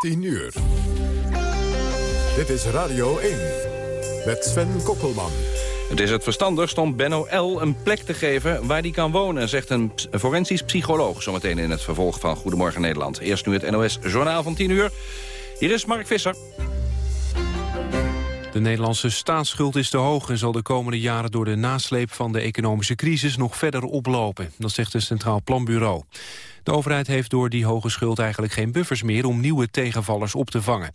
10 uur. Dit is Radio 1 met Sven Kokkelman. Het is het verstandigst om Benno L. een plek te geven waar hij kan wonen... zegt een forensisch psycholoog zometeen in het vervolg van Goedemorgen Nederland. Eerst nu het NOS Journaal van 10 uur. Hier is Mark Visser. De Nederlandse staatsschuld is te hoog en zal de komende jaren door de nasleep van de economische crisis nog verder oplopen. Dat zegt het Centraal Planbureau. De overheid heeft door die hoge schuld eigenlijk geen buffers meer om nieuwe tegenvallers op te vangen.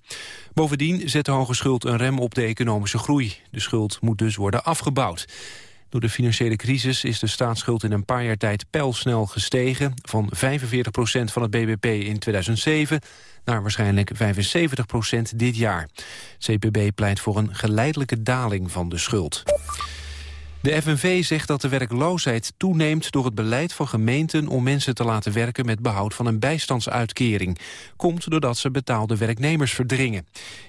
Bovendien zet de hoge schuld een rem op de economische groei. De schuld moet dus worden afgebouwd. Door de financiële crisis is de staatsschuld in een paar jaar tijd pijlsnel gestegen... van 45% van het BBP in 2007 naar waarschijnlijk 75% dit jaar. CPB pleit voor een geleidelijke daling van de schuld. De FNV zegt dat de werkloosheid toeneemt door het beleid van gemeenten om mensen te laten werken met behoud van een bijstandsuitkering. Komt doordat ze betaalde werknemers verdringen.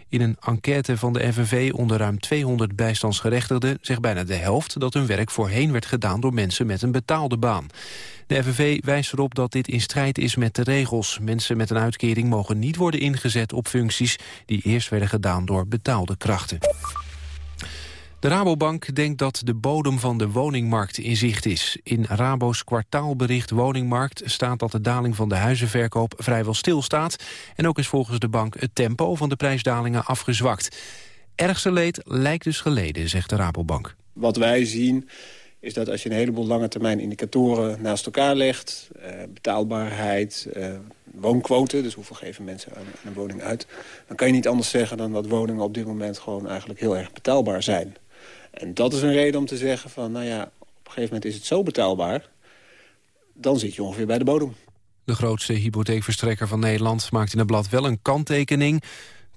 In een enquête van de FNV onder ruim 200 bijstandsgerechtigden zegt bijna de helft dat hun werk voorheen werd gedaan door mensen met een betaalde baan. De FNV wijst erop dat dit in strijd is met de regels. Mensen met een uitkering mogen niet worden ingezet op functies die eerst werden gedaan door betaalde krachten. De Rabobank denkt dat de bodem van de woningmarkt in zicht is. In Rabo's kwartaalbericht Woningmarkt staat dat de daling van de huizenverkoop vrijwel stilstaat. En ook is volgens de bank het tempo van de prijsdalingen afgezwakt. Ergste leed lijkt dus geleden, zegt de Rabobank. Wat wij zien is dat als je een heleboel lange termijn indicatoren naast elkaar legt... Eh, betaalbaarheid, eh, woonquote, dus hoeveel geven mensen aan een woning uit... dan kan je niet anders zeggen dan dat woningen op dit moment gewoon eigenlijk heel erg betaalbaar zijn. En dat is een reden om te zeggen van, nou ja, op een gegeven moment is het zo betaalbaar... dan zit je ongeveer bij de bodem. De grootste hypotheekverstrekker van Nederland maakt in het blad wel een kanttekening.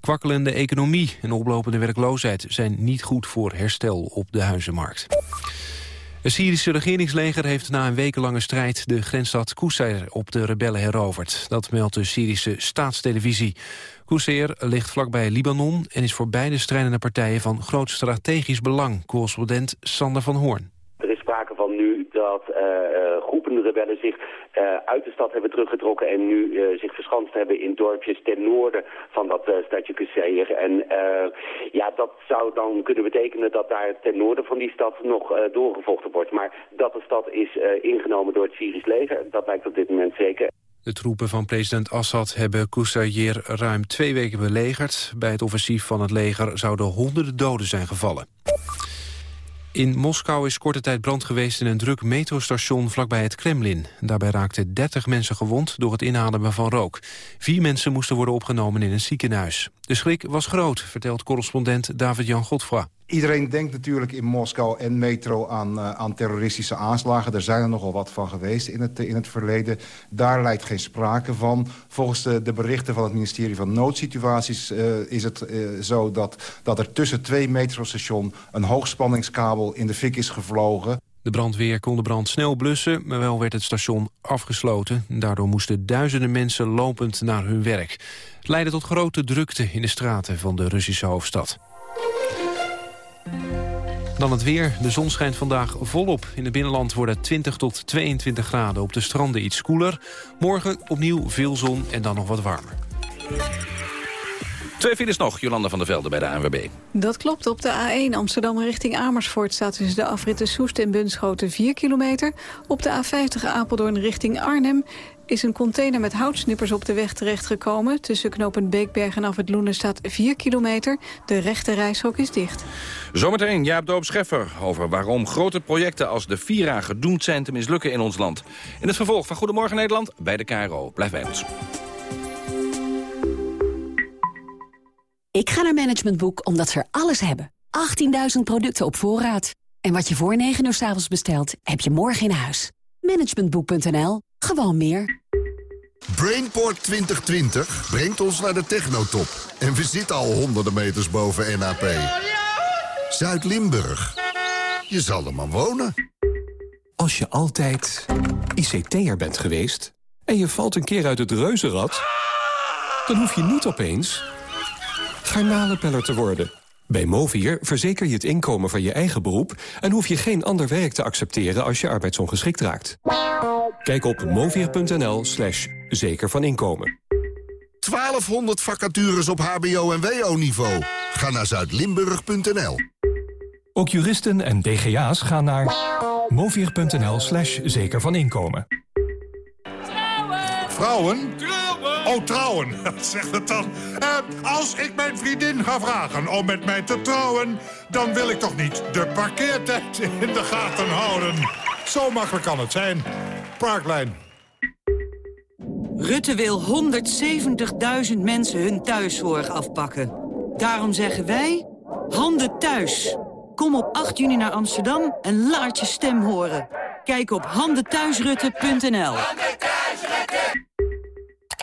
Kwakkelende economie en oplopende werkloosheid zijn niet goed voor herstel op de huizenmarkt. Het Syrische regeringsleger heeft na een wekenlange strijd de grensstad Qusayr op de rebellen heroverd. Dat meldt de Syrische staatstelevisie. Qusayr ligt vlakbij Libanon en is voor beide strijdende partijen van groot strategisch belang. Correspondent Sander van Hoorn sprake van nu dat uh, groepen rebellen zich uh, uit de stad hebben teruggetrokken en nu zich verschanst hebben in dorpjes ten noorden van dat stadje Kusseir. En ja, dat zou dan kunnen betekenen dat daar ten noorden van die stad nog doorgevochten wordt. Maar dat de stad is ingenomen door het Syrisch leger, dat lijkt op dit moment zeker. De troepen van president Assad hebben Kusayir ruim twee weken belegerd. Bij het offensief van het leger zouden honderden doden zijn gevallen. In Moskou is korte tijd brand geweest in een druk metrostation vlakbij het Kremlin. Daarbij raakten 30 mensen gewond door het inademen van rook. Vier mensen moesten worden opgenomen in een ziekenhuis. De schrik was groot, vertelt correspondent David-Jan Godfra. Iedereen denkt natuurlijk in Moskou en metro aan, uh, aan terroristische aanslagen. Er zijn er nogal wat van geweest in het, in het verleden. Daar lijkt geen sprake van. Volgens de, de berichten van het ministerie van Noodsituaties uh, is het uh, zo dat, dat er tussen twee metrostations een hoogspanningskabel in de fik is gevlogen. De brandweer kon de brand snel blussen, maar wel werd het station afgesloten. Daardoor moesten duizenden mensen lopend naar hun werk. Het leidde tot grote drukte in de straten van de Russische hoofdstad. Dan het weer. De zon schijnt vandaag volop. In het binnenland worden 20 tot 22 graden. Op de stranden iets koeler. Morgen opnieuw veel zon en dan nog wat warmer. Twee files nog, Jolanda van der Velde bij de ANWB. Dat klopt. Op de A1 Amsterdam richting Amersfoort... staat tussen de afritten Soest en Bunschoten 4 kilometer. Op de A50 Apeldoorn richting Arnhem is een container met houtsnippers op de weg terechtgekomen. Tussen knooppunt Beekberg en af het Loenen staat 4 kilometer. De rechte reishok is dicht. Zometeen Jaap Doop Scheffer over waarom grote projecten als de Vira gedoemd zijn te mislukken in ons land. In het vervolg van Goedemorgen Nederland bij de KRO. Blijf bij ons. Ik ga naar Management Boek omdat ze er alles hebben. 18.000 producten op voorraad. En wat je voor 9 uur s avonds bestelt, heb je morgen in huis. Managementboek.nl. Gewoon meer. Brainport 2020 brengt ons naar de technotop. En we zitten al honderden meters boven NAP. Zuid-Limburg. Je zal er maar wonen. Als je altijd ICT'er bent geweest... en je valt een keer uit het reuzenrad... dan hoef je niet opeens garnalenpeller te worden. Bij Movier verzeker je het inkomen van je eigen beroep... en hoef je geen ander werk te accepteren als je arbeidsongeschikt raakt. Kijk op movier.nl slash zeker van inkomen. 1200 vacatures op hbo- en wo-niveau. Ga naar zuidlimburg.nl. Ook juristen en DGA's gaan naar movier.nl slash zeker van inkomen. Vrouwen? Trouwen! Oh, trouwen, zeg het dan. Eh, als ik mijn vriendin ga vragen om met mij te trouwen... dan wil ik toch niet de parkeertijd in de gaten houden. Zo makkelijk kan het zijn. Parklijn. Rutte wil 170.000 mensen hun thuiszorg afpakken. Daarom zeggen wij, handen thuis. Kom op 8 juni naar Amsterdam en laat je stem horen. Kijk op handenthuisrutte.nl.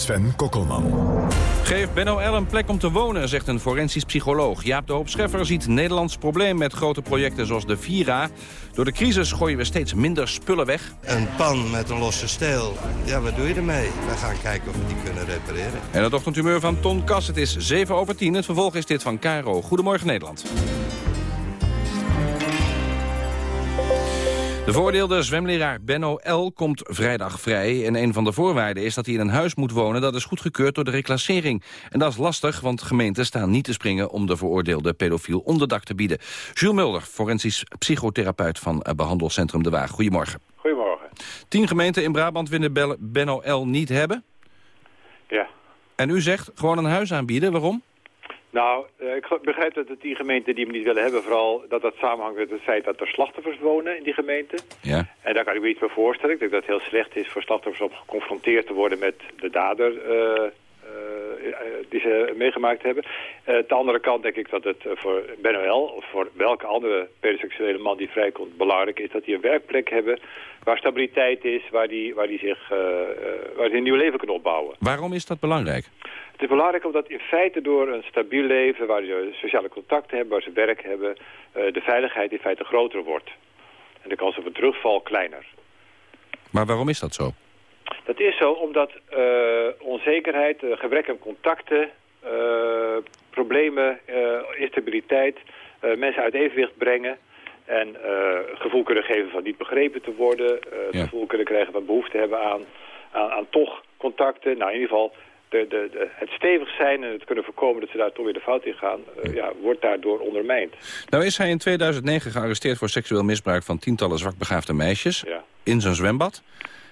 Sven Kokkelman. Geef Benno L. een plek om te wonen, zegt een forensisch psycholoog. Jaap de Hoop Scheffer ziet Nederlands probleem met grote projecten zoals de Vira. Door de crisis gooien we steeds minder spullen weg. Een pan met een losse steel, ja, wat doe je ermee? We gaan kijken of we die kunnen repareren. En het ochtendhumeur van Ton Kas, het is 7 over 10. Het vervolg is dit van Caro. Goedemorgen Nederland. De voordeelde zwemleraar Benno L. komt vrijdag vrij. En een van de voorwaarden is dat hij in een huis moet wonen... dat is goedgekeurd door de reclassering. En dat is lastig, want gemeenten staan niet te springen... om de veroordeelde pedofiel onderdak te bieden. Jules Mulder, forensisch psychotherapeut van Behandelcentrum De Waag. Goedemorgen. Goedemorgen. Tien gemeenten in Brabant willen Benno L. niet hebben. Ja. En u zegt gewoon een huis aanbieden. Waarom? Nou, ik begrijp dat het die gemeenten die hem niet willen hebben... vooral dat dat samenhangt met het feit dat er slachtoffers wonen in die gemeente. Ja. En daar kan ik me iets bij voorstellen. Ik denk dat het heel slecht is voor slachtoffers om geconfronteerd te worden met de dader... Uh, uh, die ze meegemaakt hebben. Uh, de andere kant denk ik dat het voor Benno L. of voor welke andere pedoseksuele man die vrijkomt belangrijk is... dat die een werkplek hebben waar stabiliteit is, waar die, waar die zich waar die een nieuw leven kunnen opbouwen. Waarom is dat belangrijk? Het is belangrijk omdat in feite door een stabiel leven... waar ze sociale contacten hebben, waar ze werk hebben... de veiligheid in feite groter wordt. En de kans op een terugval kleiner. Maar waarom is dat zo? Dat is zo omdat uh, onzekerheid, uh, gebrek aan contacten... Uh, problemen, instabiliteit... mensen uit evenwicht brengen... en gevoel kunnen geven van niet begrepen te worden... ja. gevoel kunnen krijgen van behoefte hebben aan, aan, aan toch contacten. Nou, in ieder geval de, de, de, het stevig zijn en het kunnen voorkomen dat ze daar toch weer de fout in gaan, uh, ja, wordt daardoor ondermijnd. Nou is hij in 2009 gearresteerd voor seksueel misbruik van tientallen zwakbegaafde meisjes ja. in zijn zwembad.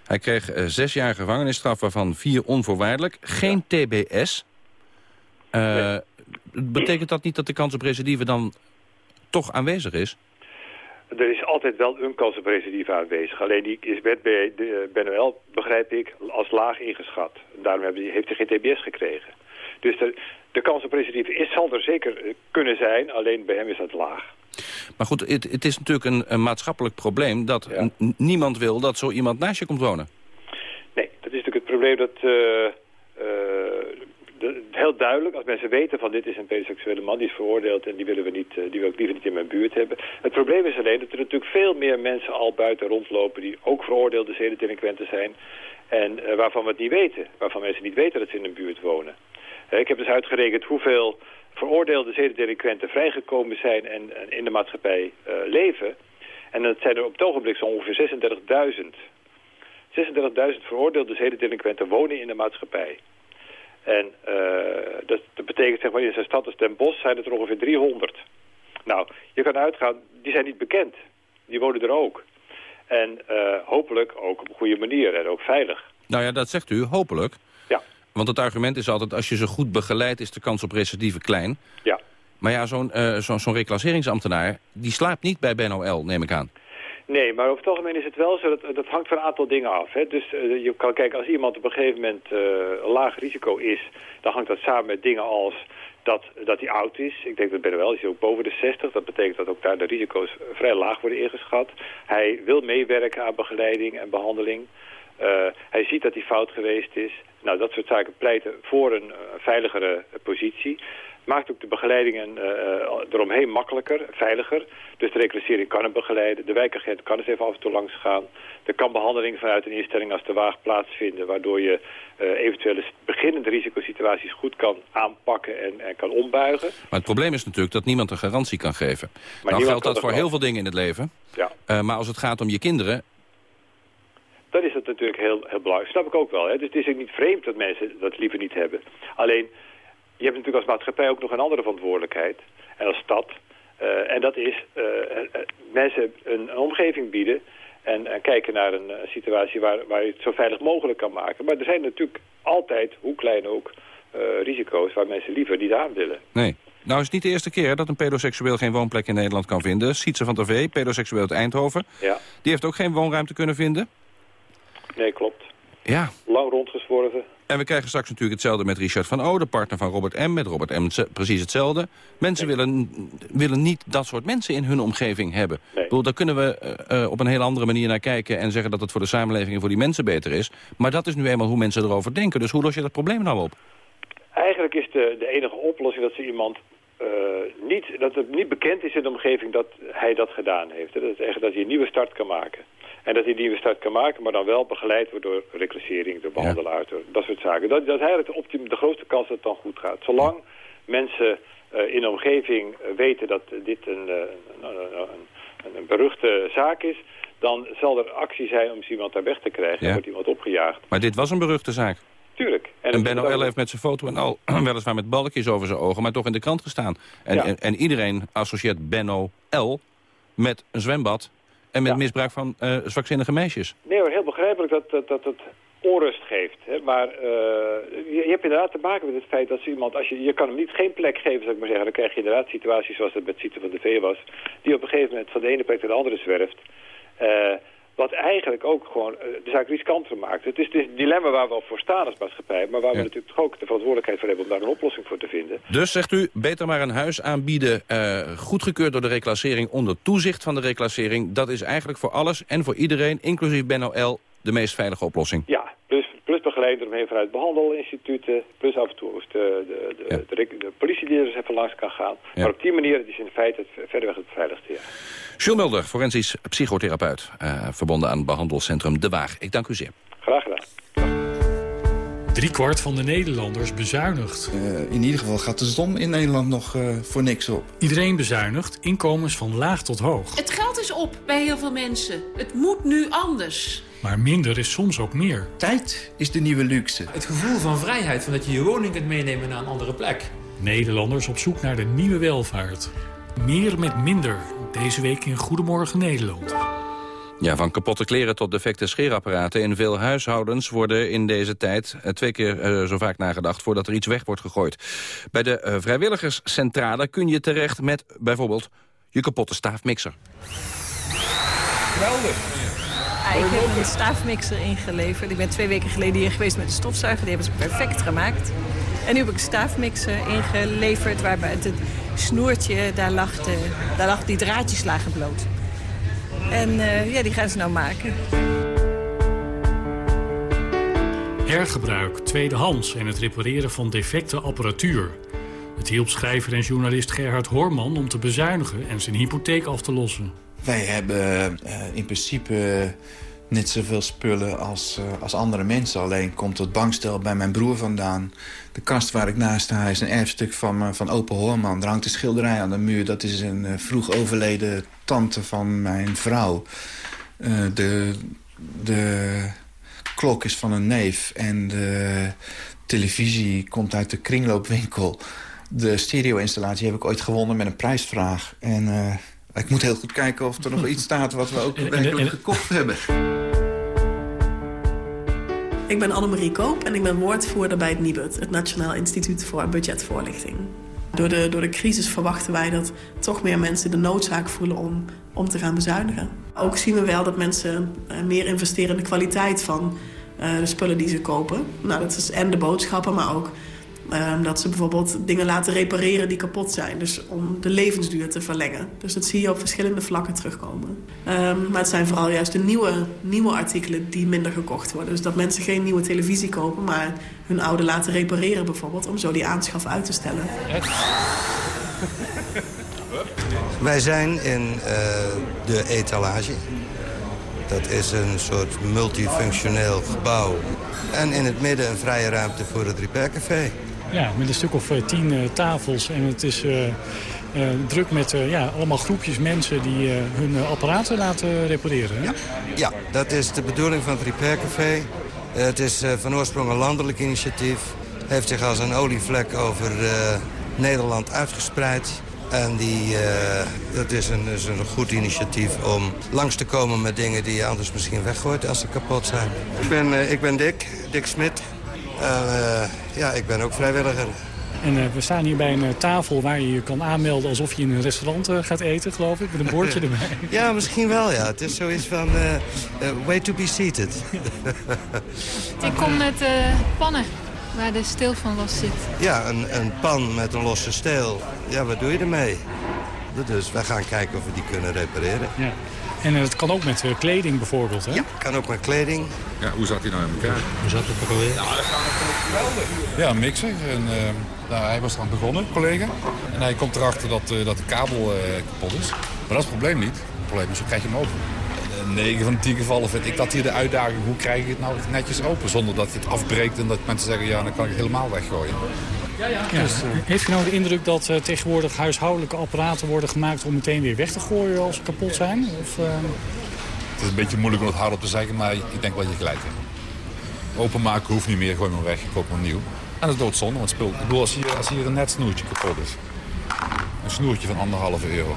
Hij kreeg uh, zes jaar gevangenisstraf waarvan vier onvoorwaardelijk. Geen ja. TBS. Nee. Betekent dat niet dat de kans op recidive dan toch aanwezig is? Er is altijd wel een kans op recidive aanwezig. Alleen die is bij de BNL, begrijp ik, als laag ingeschat. Daarom heeft hij geen TBS gekregen. Dus de, de kans op recidive is, zal er zeker kunnen zijn, alleen bij hem is dat laag. Maar goed, het, het is natuurlijk een, een, maatschappelijk probleem... dat ja. niemand wil dat zo iemand naast je komt wonen. Nee, dat is natuurlijk het probleem dat... Uh, uh, de, heel duidelijk, als mensen weten van dit is een pedoseksuele man, die is veroordeeld en die willen we niet, die wil ik liever niet in mijn buurt hebben. Het probleem is alleen dat er natuurlijk veel meer mensen al buiten rondlopen die ook veroordeelde zedendelinquenten zijn en uh, waarvan we het niet weten, waarvan mensen niet weten dat ze in een buurt wonen. Uh, ik heb dus uitgerekend hoeveel veroordeelde zedendelinquenten vrijgekomen zijn en, in de maatschappij uh, leven. En dat zijn er op het ogenblik zo ongeveer 36.000. 36.000 veroordeelde zedendelinquenten wonen in de maatschappij. En uh, dat, dat, betekent, zeg maar, in zijn stad als Den Bosch zijn het er ongeveer 300. Nou, je kan uitgaan, die zijn niet bekend. Die wonen er ook. En hopelijk ook op een goede manier en ook veilig. Nou ja, dat zegt u, hopelijk. Want het argument is altijd, als je ze goed begeleidt... is de kans op recidive klein. Ja. Maar ja, zo'n uh, zo'n zo reclasseringsambtenaar... die slaapt niet bij Ben neem ik aan. Nee, maar over het algemeen is het wel zo, dat, dat hangt van een aantal dingen af. Hè. Dus uh, je kan kijken, als iemand op een gegeven moment uh, een laag risico is... dan hangt dat samen met dingen als dat, dat hij oud is. Ik denk dat Ben wel is ook boven de 60. Dat betekent dat ook daar de risico's vrij laag worden ingeschat. Hij wil meewerken aan begeleiding en behandeling. Uh, hij ziet dat hij fout geweest is. Nou, dat soort zaken pleiten voor een veiligere positie maakt ook de begeleidingen uh, eromheen makkelijker, veiliger. Dus de reclassering kan hem begeleiden. De wijkagent kan eens even af en toe langs gaan. Er kan behandeling vanuit een instelling als de waag plaatsvinden... waardoor je uh, eventuele beginnende risicosituaties goed kan aanpakken en, en, kan ombuigen. Maar het probleem is natuurlijk dat niemand een garantie kan geven. Maar nou geldt dat voor heel veel dingen in het leven. Ja. Uh, maar als het gaat om je kinderen... Dan is dat natuurlijk heel, heel belangrijk. Snap ik ook wel. Hè? Dus het is ook niet vreemd dat mensen dat liever niet hebben. Alleen je hebt natuurlijk als maatschappij ook nog een andere verantwoordelijkheid. En als stad. Uh, en dat is uh, mensen een, een, omgeving bieden... En, en kijken naar een, een, situatie waar, waar je het zo veilig mogelijk kan maken. Maar er zijn natuurlijk altijd, hoe klein ook, uh, risico's... waar mensen liever niet aan willen. Nee. Nou is het niet de eerste keer dat een pedoseksueel geen woonplek in Nederland kan vinden. Sietse van TV, pedoseksueel uit Eindhoven. Ja. Die heeft ook geen woonruimte kunnen vinden. Nee, klopt. Ja. Lang rondgezworven. En we krijgen straks natuurlijk hetzelfde met Richard van O, de partner van Robert M. Met Robert M precies hetzelfde. Mensen nee. willen, willen niet dat soort mensen in hun omgeving hebben. Nee. Ik bedoel, daar kunnen we uh, op een hele andere manier naar kijken... en zeggen dat het voor de samenleving en voor die mensen beter is. Maar dat is nu eenmaal hoe mensen erover denken. Dus hoe los je dat probleem nou op? Eigenlijk is de, de enige oplossing dat ze iemand... Uh, niet, dat het niet bekend is in de omgeving dat hij dat gedaan heeft. Dat, is echt, dat hij een nieuwe start kan maken. En dat hij die start kan maken, maar dan wel begeleid wordt door reclassering, door behandelaar, dat soort zaken. Dat, dat is eigenlijk de, de grootste kans dat het dan goed gaat. Zolang mensen uh, in de omgeving weten dat dit een, een, een, een, beruchte zaak is, dan zal er actie zijn om iemand daar weg te krijgen. Dan wordt iemand opgejaagd. Maar dit was een beruchte zaak. Tuurlijk. En, en Ben OL heeft met zijn foto en al, weliswaar met balkjes over zijn ogen, maar toch in de krant gestaan. En, ja. en, en iedereen associeert Ben OL met een zwembad en met Ja. misbruik van uh, zwakzinnige meisjes. Nee hoor, heel begrijpelijk dat, dat, dat het onrust geeft. Hè? Maar uh, je, je hebt inderdaad te maken met het feit dat ze iemand... Als je, je kan hem niet geen plek geven, zou ik maar zeggen. Dan krijg je inderdaad situaties zoals het met Siete van de V was... die op een gegeven moment van de ene plek naar de andere zwerft. Uh, wat eigenlijk ook gewoon uh, de zaak riskanter maakt. Het is, het is een dilemma waar we al voor staan als maatschappij... maar waar we Ja. natuurlijk toch ook de verantwoordelijkheid voor hebben... om daar een oplossing voor te vinden. Dus zegt u, beter maar een huis aanbieden, uh, goedgekeurd door de reclassering, onder toezicht van de reclassering. Dat is eigenlijk voor alles en voor iedereen, inclusief Ben OL, de meest veilige oplossing. Ja, begeleid eromheen vanuit behandelinstituten... plus af en toe de, de, de, Ja. de, de politie die er even langs kan gaan. Ja. Maar op die manier het is in feite het, verreweg het veiligste. Ja. Jules Mulder, forensisch psychotherapeut, uh, verbonden aan het behandelcentrum De Waag. Ik dank u zeer. Graag gedaan. Driekwart van de Nederlanders bezuinigt. Uh, in ieder geval gaat de som in Nederland nog uh, voor niks op. Iedereen bezuinigt, inkomens van laag tot hoog. Het geld is op bij heel veel mensen. Het moet nu anders. Maar minder is soms ook meer. Tijd is de nieuwe luxe. Het gevoel van vrijheid, van dat je je woning kunt meenemen naar een andere plek. Nederlanders op zoek naar de nieuwe welvaart. Meer met minder. Deze week in Goedemorgen Nederland. Ja, van kapotte kleren tot defecte scheerapparaten. In veel huishoudens worden in deze tijd uh, twee keer uh, zo vaak nagedacht... voordat er iets weg wordt gegooid. Bij de uh, vrijwilligerscentrale kun je terecht met bijvoorbeeld je kapotte staafmixer. Geweldig. Ja, ik heb een staafmixer ingeleverd. Ik ben twee weken geleden hier geweest met de stofzuiger. Die hebben ze perfect gemaakt. En nu heb ik een staafmixer ingeleverd... waarbij het, het snoertje, daar lag, de, daar lag die draadjes lagen bloot. En uh, ja, die gaan ze nou maken. Hergebruik, tweedehands en het repareren van defecte apparatuur. Het hielp schrijver en journalist Gerhard Horman om te bezuinigen en zijn hypotheek af te lossen. Wij hebben uh, in principe net zoveel spullen als, uh, als andere mensen. Alleen komt het bankstel bij mijn broer vandaan. De kast waar ik naast sta is een erfstuk van, uh, van Open Hoorman. Er hangt een schilderij aan de muur. Dat is een uh, vroeg overleden tante van mijn vrouw. de, de klok is van een neef. En de, televisie komt uit de kringloopwinkel. De stereo-installatie heb ik ooit gewonnen met een prijsvraag. En ik moet heel goed kijken of er nog iets staat wat we ook werkelijk gekocht hebben. Ik ben Annemarie Koop en ik ben woordvoerder bij het NIBUD... het Nationaal Instituut voor Budgetvoorlichting. Door de, door de crisis verwachten wij dat toch meer mensen de noodzaak voelen om, om te gaan bezuinigen. Ook zien we wel dat mensen uh, meer investeren in de kwaliteit van uh, de spullen die ze kopen. Nou, dat is en de boodschappen, maar ook uh, dat ze bijvoorbeeld dingen laten repareren die kapot zijn. Dus om de levensduur te verlengen. Dus dat zie je op verschillende vlakken terugkomen. Um, maar het zijn vooral juist de nieuwe, nieuwe artikelen die minder gekocht worden. Dus dat mensen geen nieuwe televisie kopen, maar hun oude laten repareren bijvoorbeeld. Om zo die aanschaf uit te stellen. Wij zijn in uh, de etalage. Dat is een soort multifunctioneel gebouw. En in het midden een vrije ruimte voor het repaircafé. Ja, met een stuk of uh, tien uh, tafels. En het is uh, druk met ja, allemaal groepjes mensen die hun apparaten laten repareren. Ja. ja, dat is de bedoeling van het repaircafé. het is van oorsprong een landelijk initiatief. Heeft zich als een olievlek over Nederland uitgespreid. En die, uh, dat is een, is een goed initiatief om langs te komen met dingen die je anders misschien weggooit als ze kapot zijn. Ik ben, uh, ik ben Dick, Dick Smit. Uh, ja, ik ben ook vrijwilliger. En we staan hier bij een tafel waar je je kan aanmelden alsof je in een restaurant gaat eten, geloof ik. Met een bordje erbij. Ja, misschien wel, ja. Het is zoiets van, way to be seated. ik kom met pannen waar de steel van los zit. Ja, een, een pan met een losse steel. Ja, wat doe je ermee? Dus wij gaan kijken of we die kunnen repareren. Ja. En het kan ook met uh, kleding bijvoorbeeld, hè? Ja, kan ook met kleding. Ja, hoe zat hij nou in elkaar? Hoe zat het ook alweer? Ja, dat gaat geweldig. Ja, een mixer. En, uh, nou, hij was eraan begonnen, collega. En hij komt erachter dat, uh, dat de kabel kapot is. Maar dat is het probleem niet. Het probleem is, hoe krijg je hem open? 9 van 10 gevallen vind ik dat hier de uitdaging... hoe krijg je het nou netjes open zonder dat je het afbreekt... en dat mensen zeggen, ja, dan kan ik het helemaal weggooien. Ja, ja. Dus, uh, heeft u nou de indruk dat uh, tegenwoordig huishoudelijke apparaten worden gemaakt... om meteen weer weg te gooien als ze kapot zijn? Of, uh... Het is een beetje moeilijk om het hardop te zeggen, maar ik denk wel dat je gelijk hebt. Openmaken hoeft niet meer, gooi maar weg, koop maar nieuw. En dat is doodzonde, want spul. Ik bedoel, als hier, als hier een net snoertje kapot is... een snoertje van anderhalve euro...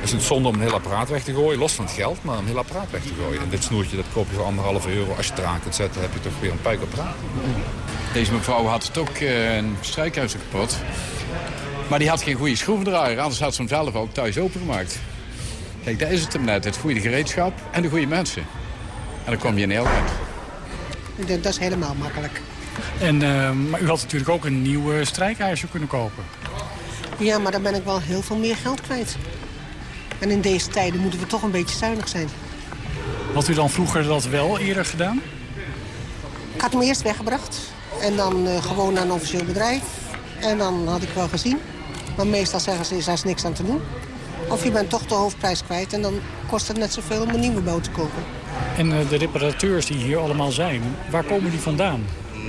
Het is zonde om een heel apparaat weg te gooien, los van het geld, maar om een heel apparaat weg te gooien. En dit snoertje dat koop je voor anderhalve euro. Als je het eraan kunt zetten, heb je toch weer een puikapparaat. Deze mevrouw had het ook uh, een strijkhuis kapot. Maar die had geen goede schroevendraaier, anders had ze hem zelf ook thuis opengemaakt. Kijk, daar is het hem net. Het goede gereedschap en de goede mensen. En dan kom je in heel eind. Dat is helemaal makkelijk. En, uh, maar u had natuurlijk ook een nieuw strijkijzer kunnen kopen. Ja, maar dan ben ik wel heel veel meer geld kwijt. En in deze tijden moeten we toch een beetje zuinig zijn. Had u dan vroeger dat wel eerder gedaan? Ik had hem eerst weggebracht. En dan uh, gewoon naar een officieel bedrijf. En dan had ik wel gezien. Maar meestal zeggen ze, daar is niks aan te doen. Of je bent toch de hoofdprijs kwijt. En dan kost het net zoveel om een nieuwe boot te kopen. En uh, de reparateurs die hier allemaal zijn, waar komen die vandaan?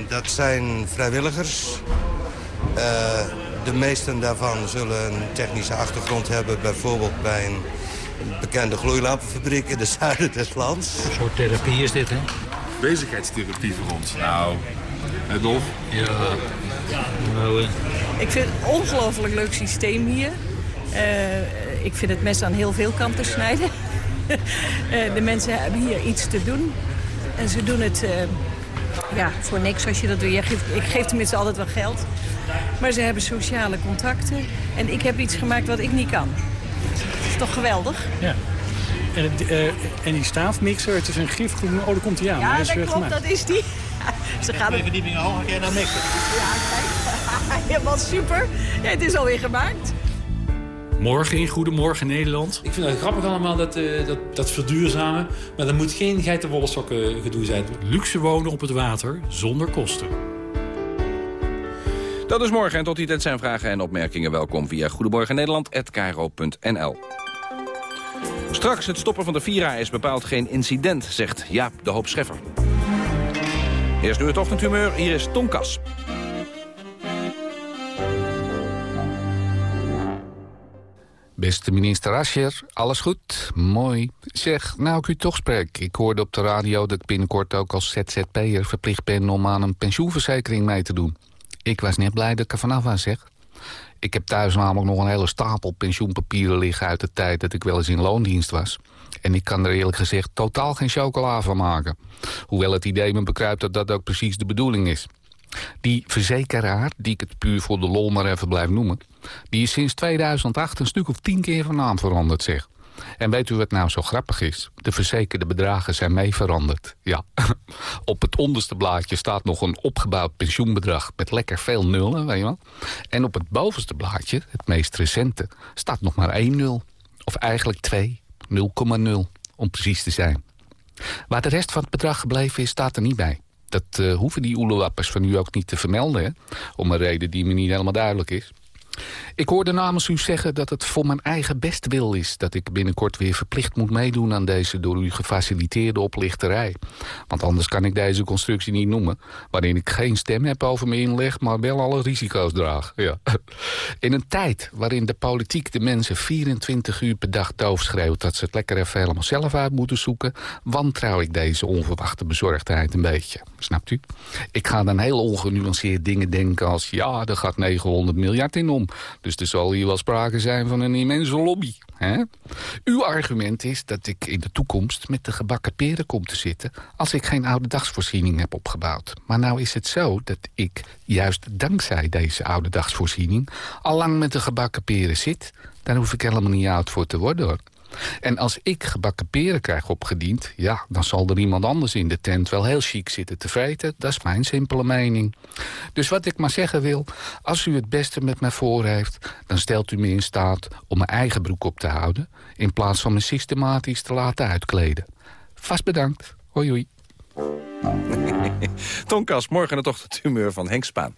Dat zijn vrijwilligers. Uh, de meesten daarvan zullen een technische achtergrond hebben. Bijvoorbeeld bij een bekende gloeilampenfabriek in de zuiden des lands. Een soort therapie is dit, hè? Bezigheidstherapie voor ons. Nou, hè Dolf? Ja. Nou, uh... Ik vind het een ongelooflijk leuk systeem hier. Uh, ik vind het mes aan heel veel kanten snijden. uh, de mensen hebben hier iets te doen. En ze doen het ja, voor niks als je dat doet. ik geef tenminste altijd wel geld. Maar ze hebben sociale contacten. En ik heb iets gemaakt wat ik niet kan. Dat is toch geweldig? Ja. En, uh, en die staafmixer, het is een gifgroen. Oh, daar komt hij aan. Ja, dat, is, dat klopt, dat is die. Ze gaan Twee verdiepingen hoger, ga naar mixen. Ja, kijk. Helemaal super. Ja, het is alweer gemaakt. Morgen in Goedemorgen Nederland. Ik vind het grappig allemaal, dat, uh, dat, dat verduurzamen. Maar er moet geen geitenwollenssokken gedoe zijn. Luxe wonen op het water, zonder kosten. Dat is morgen en tot die tijd zijn vragen en opmerkingen welkom via goedemorgennederland.nl. Straks het stoppen van de Vira is bepaald geen incident, zegt Jaap de Hoop Scheffer. Eerst nu het ochtendhumeur, hier is Tonkas. Beste minister Ascher, alles goed? Mooi. Zeg, nou ik u toch spreek. Ik hoorde op de radio dat ik binnenkort ook als ZZP'er verplicht ben om aan een pensioenverzekering mee te doen. Ik was net blij dat ik er vanaf was, zeg. Ik heb thuis namelijk nog een hele stapel pensioenpapieren liggen uit de tijd dat ik wel eens in loondienst was. En ik kan er eerlijk gezegd totaal geen chocola van maken. Hoewel het idee me bekruipt dat dat ook precies de bedoeling is. Die verzekeraar, die ik het puur voor de lol maar even blijf noemen... die is sinds 2008 een stuk of tien keer van naam veranderd, zeg. En weet u wat nou zo grappig is? De verzekerde bedragen zijn mee veranderd. Ja, op het onderste blaadje staat nog een opgebouwd pensioenbedrag... met lekker veel nullen, weet je wel. En op het bovenste blaadje, het meest recente, staat nog maar één nul. Of eigenlijk twee, 0,0, om precies te zijn. Waar de rest van het bedrag gebleven is, staat er niet bij. Dat uh, hoeven die oelewappers van u ook niet te vermelden, om een reden die me niet helemaal duidelijk is. Ik hoorde namens u zeggen dat het voor mijn eigen bestwil is... dat ik binnenkort weer verplicht moet meedoen aan deze door u gefaciliteerde oplichterij. Want anders kan ik deze constructie niet noemen... waarin ik geen stem heb over mijn inleg, maar wel alle risico's draag. Ja. In een tijd waarin de politiek de mensen 24 uur per dag doof schreeuwt... dat ze het lekker even helemaal zelf uit moeten zoeken... wantrouw ik deze onverwachte bezorgdheid een beetje. Snapt u? Ik ga dan heel ongenuanceerd dingen denken als... ja, er gaat 900 miljard in om. Dus er zal hier wel sprake zijn van een immense lobby. Hè? Uw argument is dat ik in de toekomst met de gebakken peren kom te zitten... als ik geen oude dagsvoorziening heb opgebouwd. Maar nou is het zo dat ik, juist dankzij deze oude dagsvoorziening... al lang met de gebakken peren zit. Daar hoef ik helemaal niet oud voor te worden, hoor. En als ik gebakken peren krijg opgediend... ja, dan zal er iemand anders in de tent wel heel chic zitten te vreten. Dat is mijn simpele mening. Dus wat ik maar zeggen wil... als u het beste met mij voor heeft... dan stelt u me in staat om mijn eigen broek op te houden... in plaats van me systematisch te laten uitkleden. Vast bedankt. Hoi hoi. Tonkas, morgen het ochtendhumeur van Henk Spaan.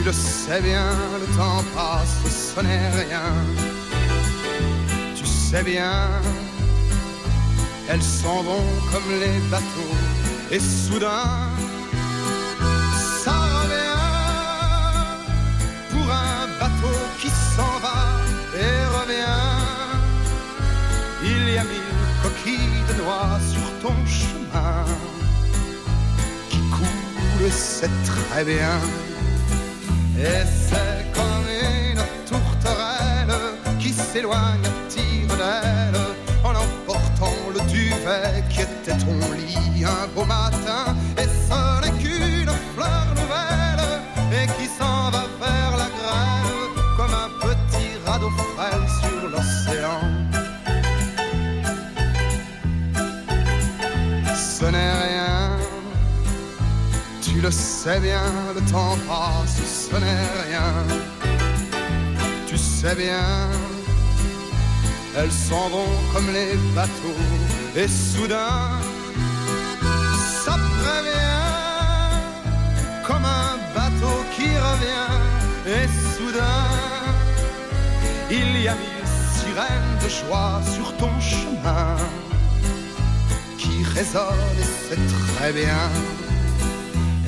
Tu le sais bien, le temps passe, ce n'est rien. Tu sais bien, elles s'en vont comme les bateaux, et soudain, ça revient pour un bateau qui s'en va et revient. Il y a mille coquilles de noix sur ton chemin qui coulent, c'est très bien. Et c'est comme une tourterelle qui s'éloigne à en emportant le duvet qui était ton lit un beau matin. Et le sais bien, le temps passe, ce n'est rien. Tu sais bien, elles s'en vont comme les bateaux, et soudain, ça prévient, comme un bateau qui revient, et soudain, il y a mille sirènes de joie sur ton chemin, qui résonnent, et c'est très bien.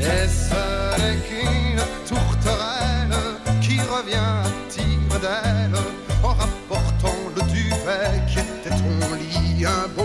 Ce n'est qu'une tourterelle qui revient à tire d'aile en rapportant le duvet qui était ton lit un beau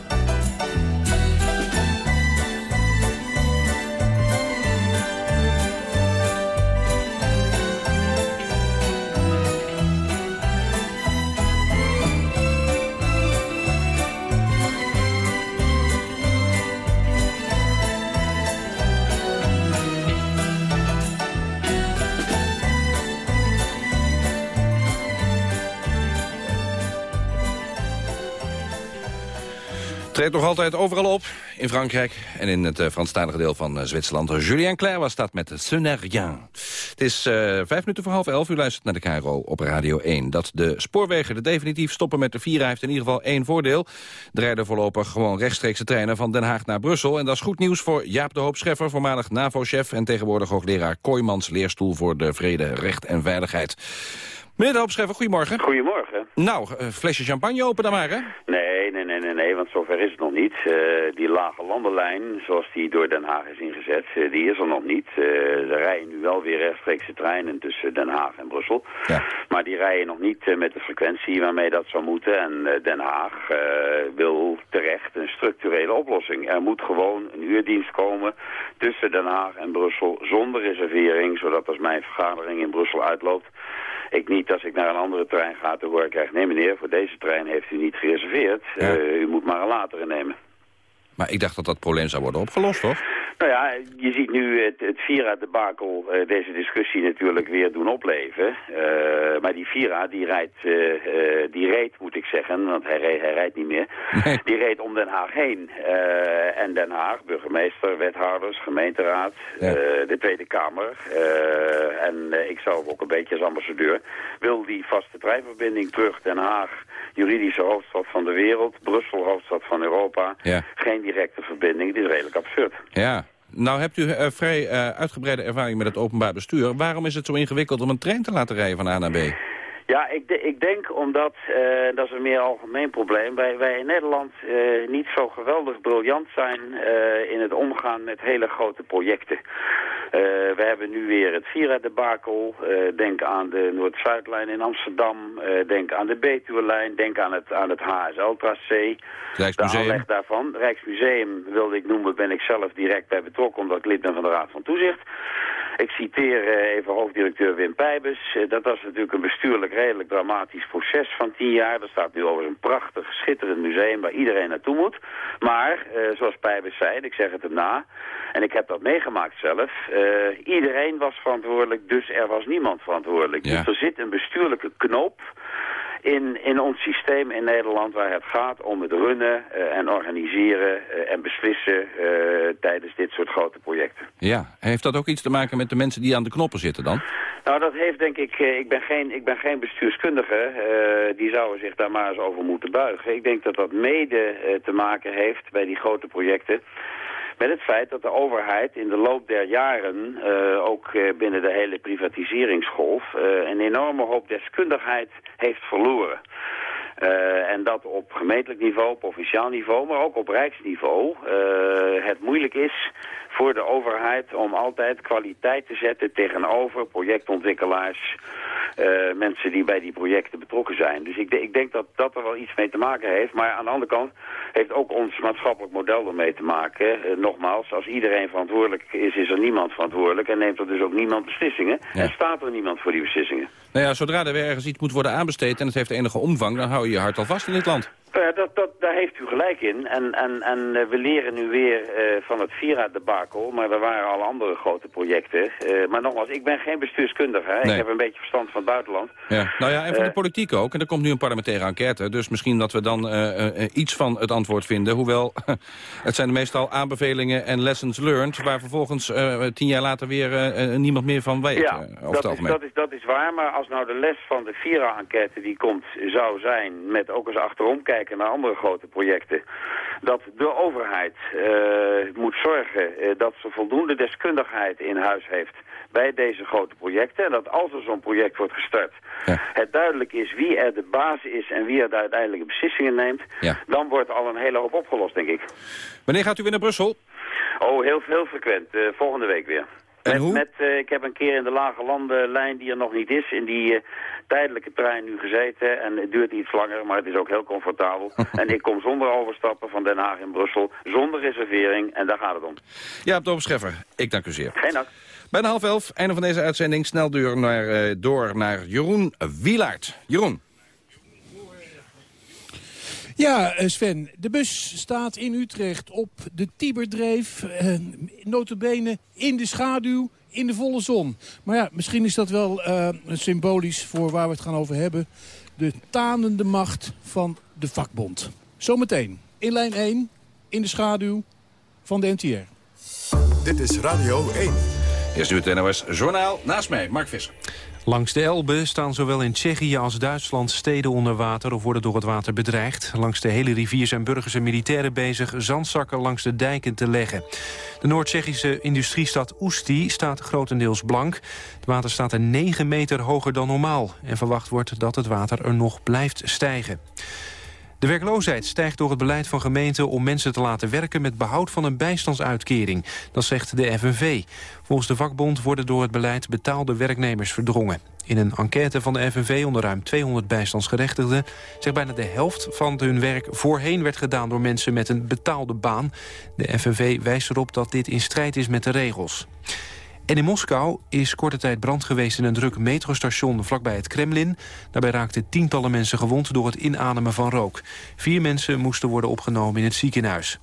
Treedt nog altijd overal op. In Frankrijk en in het uh, Franstalige deel van uh, Zwitserland. Julien Clerc was dat met rien. Het is uh, vijf minuten voor half elf. U luistert naar de KRO op Radio 1. Dat de spoorwegen er definitief stoppen met de Vira heeft in ieder geval één voordeel. Er rijden voorlopig gewoon rechtstreekse treinen van Den Haag naar Brussel. En dat is goed nieuws voor Jaap de Hoop Scheffer, voormalig NAVO-chef... en tegenwoordig hoogleraar Kooijmans Leerstoel voor de Vrede, Recht en Veiligheid. Meneer de Hoop Scheffer, goedemorgen. Goedemorgen. Nou, flesje champagne open dan maar, hè? Nee, nee, nee, nee, nee, want zover is het nog niet. Uh, die lage landenlijn, zoals die door Den Haag is ingezet, uh, die is er nog niet. Uh, er rijden nu wel weer rechtstreekse treinen tussen Den Haag en Brussel. Ja. Maar die rijden nog niet met de frequentie waarmee dat zou moeten. En Den Haag wil terecht een structurele oplossing. Er moet gewoon een uurdienst komen tussen Den Haag en Brussel zonder reservering, zodat als mijn vergadering in Brussel uitloopt ik niet als ik naar een andere trein ga te horen krijg... nee meneer, voor deze trein heeft u niet gereserveerd. Ja. Uh, u moet maar een latere nemen. Maar ik dacht dat dat probleem zou worden opgelost, toch? Nou ja, je ziet nu het, het Vira-debakel uh, deze discussie natuurlijk weer doen opleven. Uh, maar die Vira, die rijdt, die reed, moet ik zeggen, want hij, reed, hij rijdt niet meer. Nee. Die reed om Den Haag heen. en Den Haag, burgemeester, wethouders, gemeenteraad, Ja. de Tweede Kamer. en ik zelf ook een beetje als ambassadeur. Wil die vaste treinverbinding terug Den Haag, juridische hoofdstad van de wereld, Brussel, hoofdstad van Europa. Ja. Geen directe verbinding, dit is redelijk absurd. Ja. Nou hebt u eh, vrij eh, uitgebreide ervaring met het openbaar bestuur. Waarom is het zo ingewikkeld om een trein te laten rijden van A naar B? Ja, ik, de- ik denk omdat, eh, dat is een meer algemeen probleem, wij, wij in Nederland eh, niet zo geweldig briljant zijn eh, in het omgaan met hele grote projecten. We hebben nu weer het Vira-debakel, denk aan de Noord-Zuidlijn in Amsterdam, denk aan de Betuwe-lijn, denk aan het, aan het HSL-tracé. De aanleg daarvan. Rijksmuseum wilde ik noemen, ben ik zelf direct bij betrokken omdat ik lid ben van de Raad van Toezicht. Ik citeer eh, even hoofddirecteur Wim Pijbus. Eh, dat was natuurlijk een bestuurlijk redelijk dramatisch proces van tien jaar. Er staat nu over een prachtig, schitterend museum waar iedereen naartoe moet. Maar, eh, zoals Pijbus zei, en ik zeg het hem na, en ik heb dat meegemaakt zelf, iedereen was verantwoordelijk, dus er was niemand verantwoordelijk. Ja. Dus er zit een bestuurlijke knoop in, in ons systeem in Nederland waar het gaat om het runnen eh, en organiseren eh, en beslissen eh, tijdens dit soort grote projecten. Ja. Heeft dat ook iets te maken met de mensen die aan de knoppen zitten dan? Nou, dat heeft denk ik, ik ben geen, ik ben geen bestuurskundige, die zouden zich daar maar eens over moeten buigen. Ik denk dat dat mede te maken heeft bij die grote projecten met het feit dat de overheid in de loop der jaren, eh, ook eh, binnen de hele privatiseringsgolf, eh, een enorme hoop deskundigheid heeft verloren. Eh, en dat op gemeentelijk niveau, provinciaal niveau, maar ook op rijksniveau eh, het moeilijk is voor de overheid om altijd kwaliteit te zetten tegenover projectontwikkelaars, eh, mensen die bij die projecten betrokken zijn. Dus ik, ik denk dat dat er wel iets mee te maken heeft. Maar aan de andere kant heeft ook ons maatschappelijk model ermee te maken. Nogmaals, als iedereen verantwoordelijk is, is er niemand verantwoordelijk. En neemt er dus ook niemand beslissingen. Ja. En staat er niemand voor die beslissingen. Nou ja, zodra er weer ergens iets moet worden aanbesteed en het heeft enige omvang... dan hou je je hart al vast in dit land. Nou ja, dat, dat, daar heeft u gelijk in. En, en, en eh, we leren nu weer eh, van het Vira-debakel, maar er waren al andere grote projecten. Eh, maar nogmaals, ik ben geen bestuurskundige. Hè. Nee. Ik heb een beetje verstand van het buitenland. Ja. Nou ja, en van de politiek ook. En er komt nu een parlementaire enquête. Dus misschien dat we dan iets van het antwoord vinden. Hoewel, het zijn meestal aanbevelingen en lessons learned... waar vervolgens tien jaar later weer niemand meer van weet. Ja, dat is, dat, is, dat is waar. Maar als nou de les van de Vira-enquête die komt zou zijn... met ook eens achterom kijken naar andere grote projecten... dat de overheid eh, moet zorgen eh, dat ze voldoende deskundigheid in huis heeft... bij deze grote projecten. En dat als er zo'n project wordt gestart... het duidelijk is wie er de baas is en wie er de uiteindelijke beslissingen neemt... Ja. dan wordt al een hele hoop opgelost, denk ik. Wanneer gaat u weer naar Brussel? Oh, heel, heel frequent. Eh, volgende week weer. En met, hoe? Met, eh, ik heb een keer in de lage landenlijn die er nog niet is, in die eh, tijdelijke trein nu gezeten. En het duurt iets langer, maar het is ook heel comfortabel. en ik kom zonder overstappen van Den Haag in Brussel, zonder reservering. En daar gaat het om. Ja, Doop Scheffer, ik dank u zeer. Geen dank. Bijna half elf, einde van deze uitzending. Snel door naar, eh, door naar Jeroen Wielaert. Jeroen. Ja, eh, Sven, de bus staat in Utrecht op de Tiberdreef. Eh, notabene in de schaduw, in de volle zon. Maar ja, misschien is dat wel eh, symbolisch voor waar we het gaan over hebben. De tanende macht van de vakbond. Zometeen. in lijn 1, in de schaduw van de NTR. Dit is Radio 1. Eerst nu het NOS Journaal. Naast mij, Mark Visser. Langs de Elbe staan zowel in Tsjechië als Duitsland steden onder water of worden door het water bedreigd. Langs de hele rivier zijn burgers en militairen bezig zandzakken langs de dijken te leggen. De Noord-Tsjechische industriestad Oesti staat grotendeels blank. Het water staat er 9 meter hoger dan normaal en verwacht wordt dat het water er nog blijft stijgen. De werkloosheid stijgt door het beleid van gemeenten om mensen te laten werken met behoud van een bijstandsuitkering. Dat zegt de FNV. Volgens de vakbond worden door het beleid betaalde werknemers verdrongen. In een enquête van de FNV onder ruim 200 bijstandsgerechtigden... zegt bijna de helft van hun werk voorheen werd gedaan door mensen met een betaalde baan. De FNV wijst erop dat dit in strijd is met de regels. En in Moskou is korte tijd brand geweest in een druk metrostation vlakbij het Kremlin. Daarbij raakten tientallen mensen gewond door het inademen van rook. Vier mensen moesten worden opgenomen in het ziekenhuis.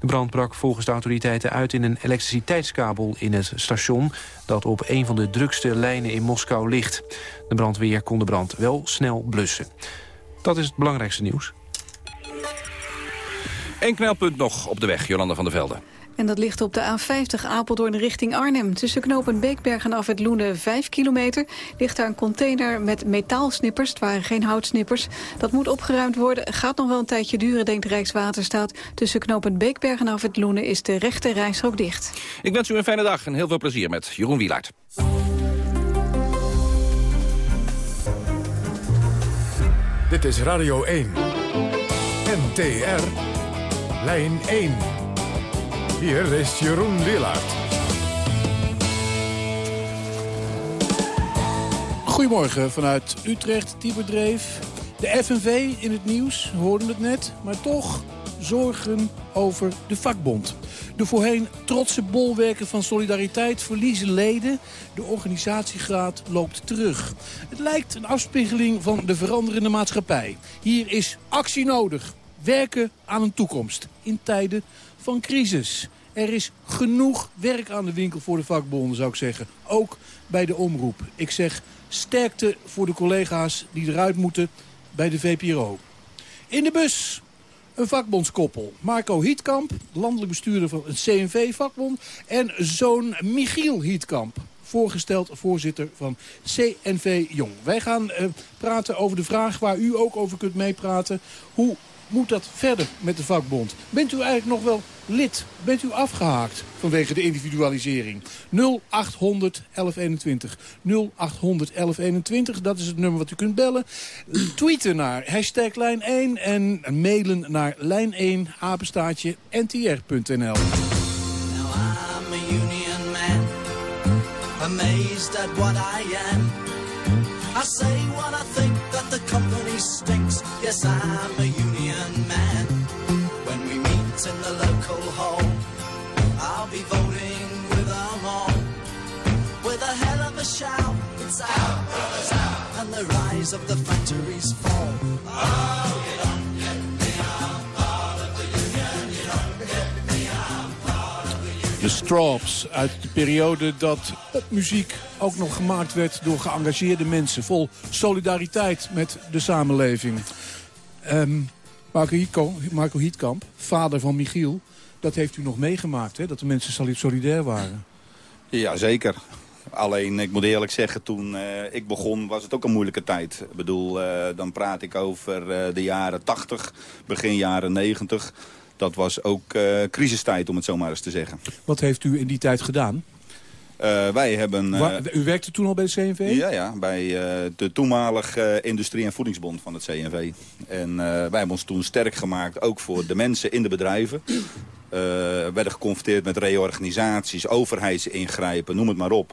De brand brak volgens de autoriteiten uit in een elektriciteitskabel in het station... dat op een van de drukste lijnen in Moskou ligt. De brandweer kon de brand wel snel blussen. Dat is het belangrijkste nieuws. Eén knelpunt nog op de weg, Jolanda van der Velde. En dat ligt op de A50 Apeldoorn richting Arnhem. Tussen knopen Beekberg en af het Loenen 5 kilometer... ligt daar een container met metaalsnippers. Het waren geen houtsnippers. Dat moet opgeruimd worden. Gaat nog wel een tijdje duren, denkt Rijkswaterstaat. Tussen knopen Beekberg en af het Loenen is de rechte rijstrook dicht. Ik wens u een fijne dag en heel veel plezier met Jeroen Wielaert. Dit is Radio 1. NTR. Lijn 1. Hier is Jeroen Wielaert. Goedemorgen vanuit Utrecht, Tieberdreef. De FNV in het nieuws, hoorden het net, maar toch zorgen over de vakbond. De voorheen trotse bolwerken van solidariteit verliezen leden. De organisatiegraad loopt terug. Het lijkt een afspiegeling van de veranderende maatschappij. Hier is actie nodig. Werken aan een toekomst in tijden van crisis. Er is genoeg werk aan de winkel voor de vakbonden, zou ik zeggen. Ook bij de omroep. Ik zeg sterkte voor de collega's die eruit moeten bij de VPRO. In de bus een vakbondskoppel. Marco Hietkamp, landelijk bestuurder van het CNV-vakbond... en zoon Michiel Hietkamp, voorgesteld voorzitter van CNV Jong. Wij gaan uh, praten over de vraag waar u ook over kunt meepraten. Hoe moet dat verder met de vakbond? Bent u eigenlijk nog wel lid? Bent u afgehaakt vanwege de individualisering? 0800 1121. 0800 1121, dat is het nummer wat u kunt bellen. Tweeten naar hashtag lijn 1 en mailen naar lijn 1 apenstaatje ntr.nl. amazed at what I am. I say what I think that the company stinks. Yes, I'm a union man. When we meet in the local hall, I'll be voting with them all. With a hell of a shout, it's out, brothers, out. And the rise of the factories fall. Oh, you don't get me, I'm part of the union. You don't get me, I'm part of the union. De Strawbs uit de periode dat popmuziek ook nog gemaakt werd door geëngageerde mensen. Vol solidariteit met de samenleving. Um, Marco, Hietkamp, Marco Hietkamp, vader van Michiel, dat heeft u nog meegemaakt, hè? dat de mensen solidair waren. Ja, zeker. Alleen, ik moet eerlijk zeggen, toen uh, ik begon was het ook een moeilijke tijd. Ik bedoel, uh, dan praat ik over uh, de jaren 80, begin jaren 90. Dat was ook crisistijd, om het zo maar eens te zeggen. Wat heeft u in die tijd gedaan? Uh, wij hebben... Uh, Waar, u werkte toen al bij de CNV? Ja, ja bij uh, de toenmalige Industrie- en Voedingsbond van het CNV. En wij hebben ons toen sterk gemaakt, ook voor de mensen in de bedrijven. werden geconfronteerd met reorganisaties, overheidsingrijpen, noem het maar op.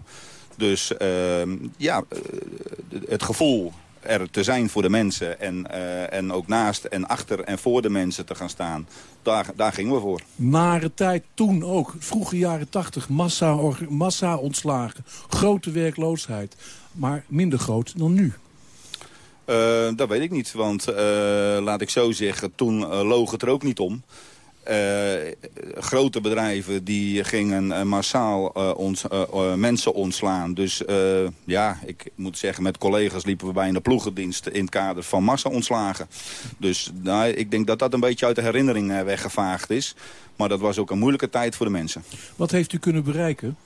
Dus ja, het gevoel er te zijn voor de mensen en, uh, en ook naast en achter en voor de mensen te gaan staan. Daar, daar gingen we voor. Nare tijd toen ook, vroege jaren tachtig, massa, massa ontslagen, grote werkloosheid. Maar minder groot dan nu. Uh, dat weet ik niet, want uh, laat ik zo zeggen, toen loog het er ook niet om. Eh, grote bedrijven die gingen eh, massaal eh, ons, mensen ontslaan. Dus ja, ik moet zeggen, met collega's liepen we bij een ploegendienst in het kader van massa-ontslagen. Dus nou, ik denk dat dat een beetje uit de herinnering weggevaagd is. Maar dat was ook een moeilijke tijd voor de mensen. Wat heeft u kunnen bereiken?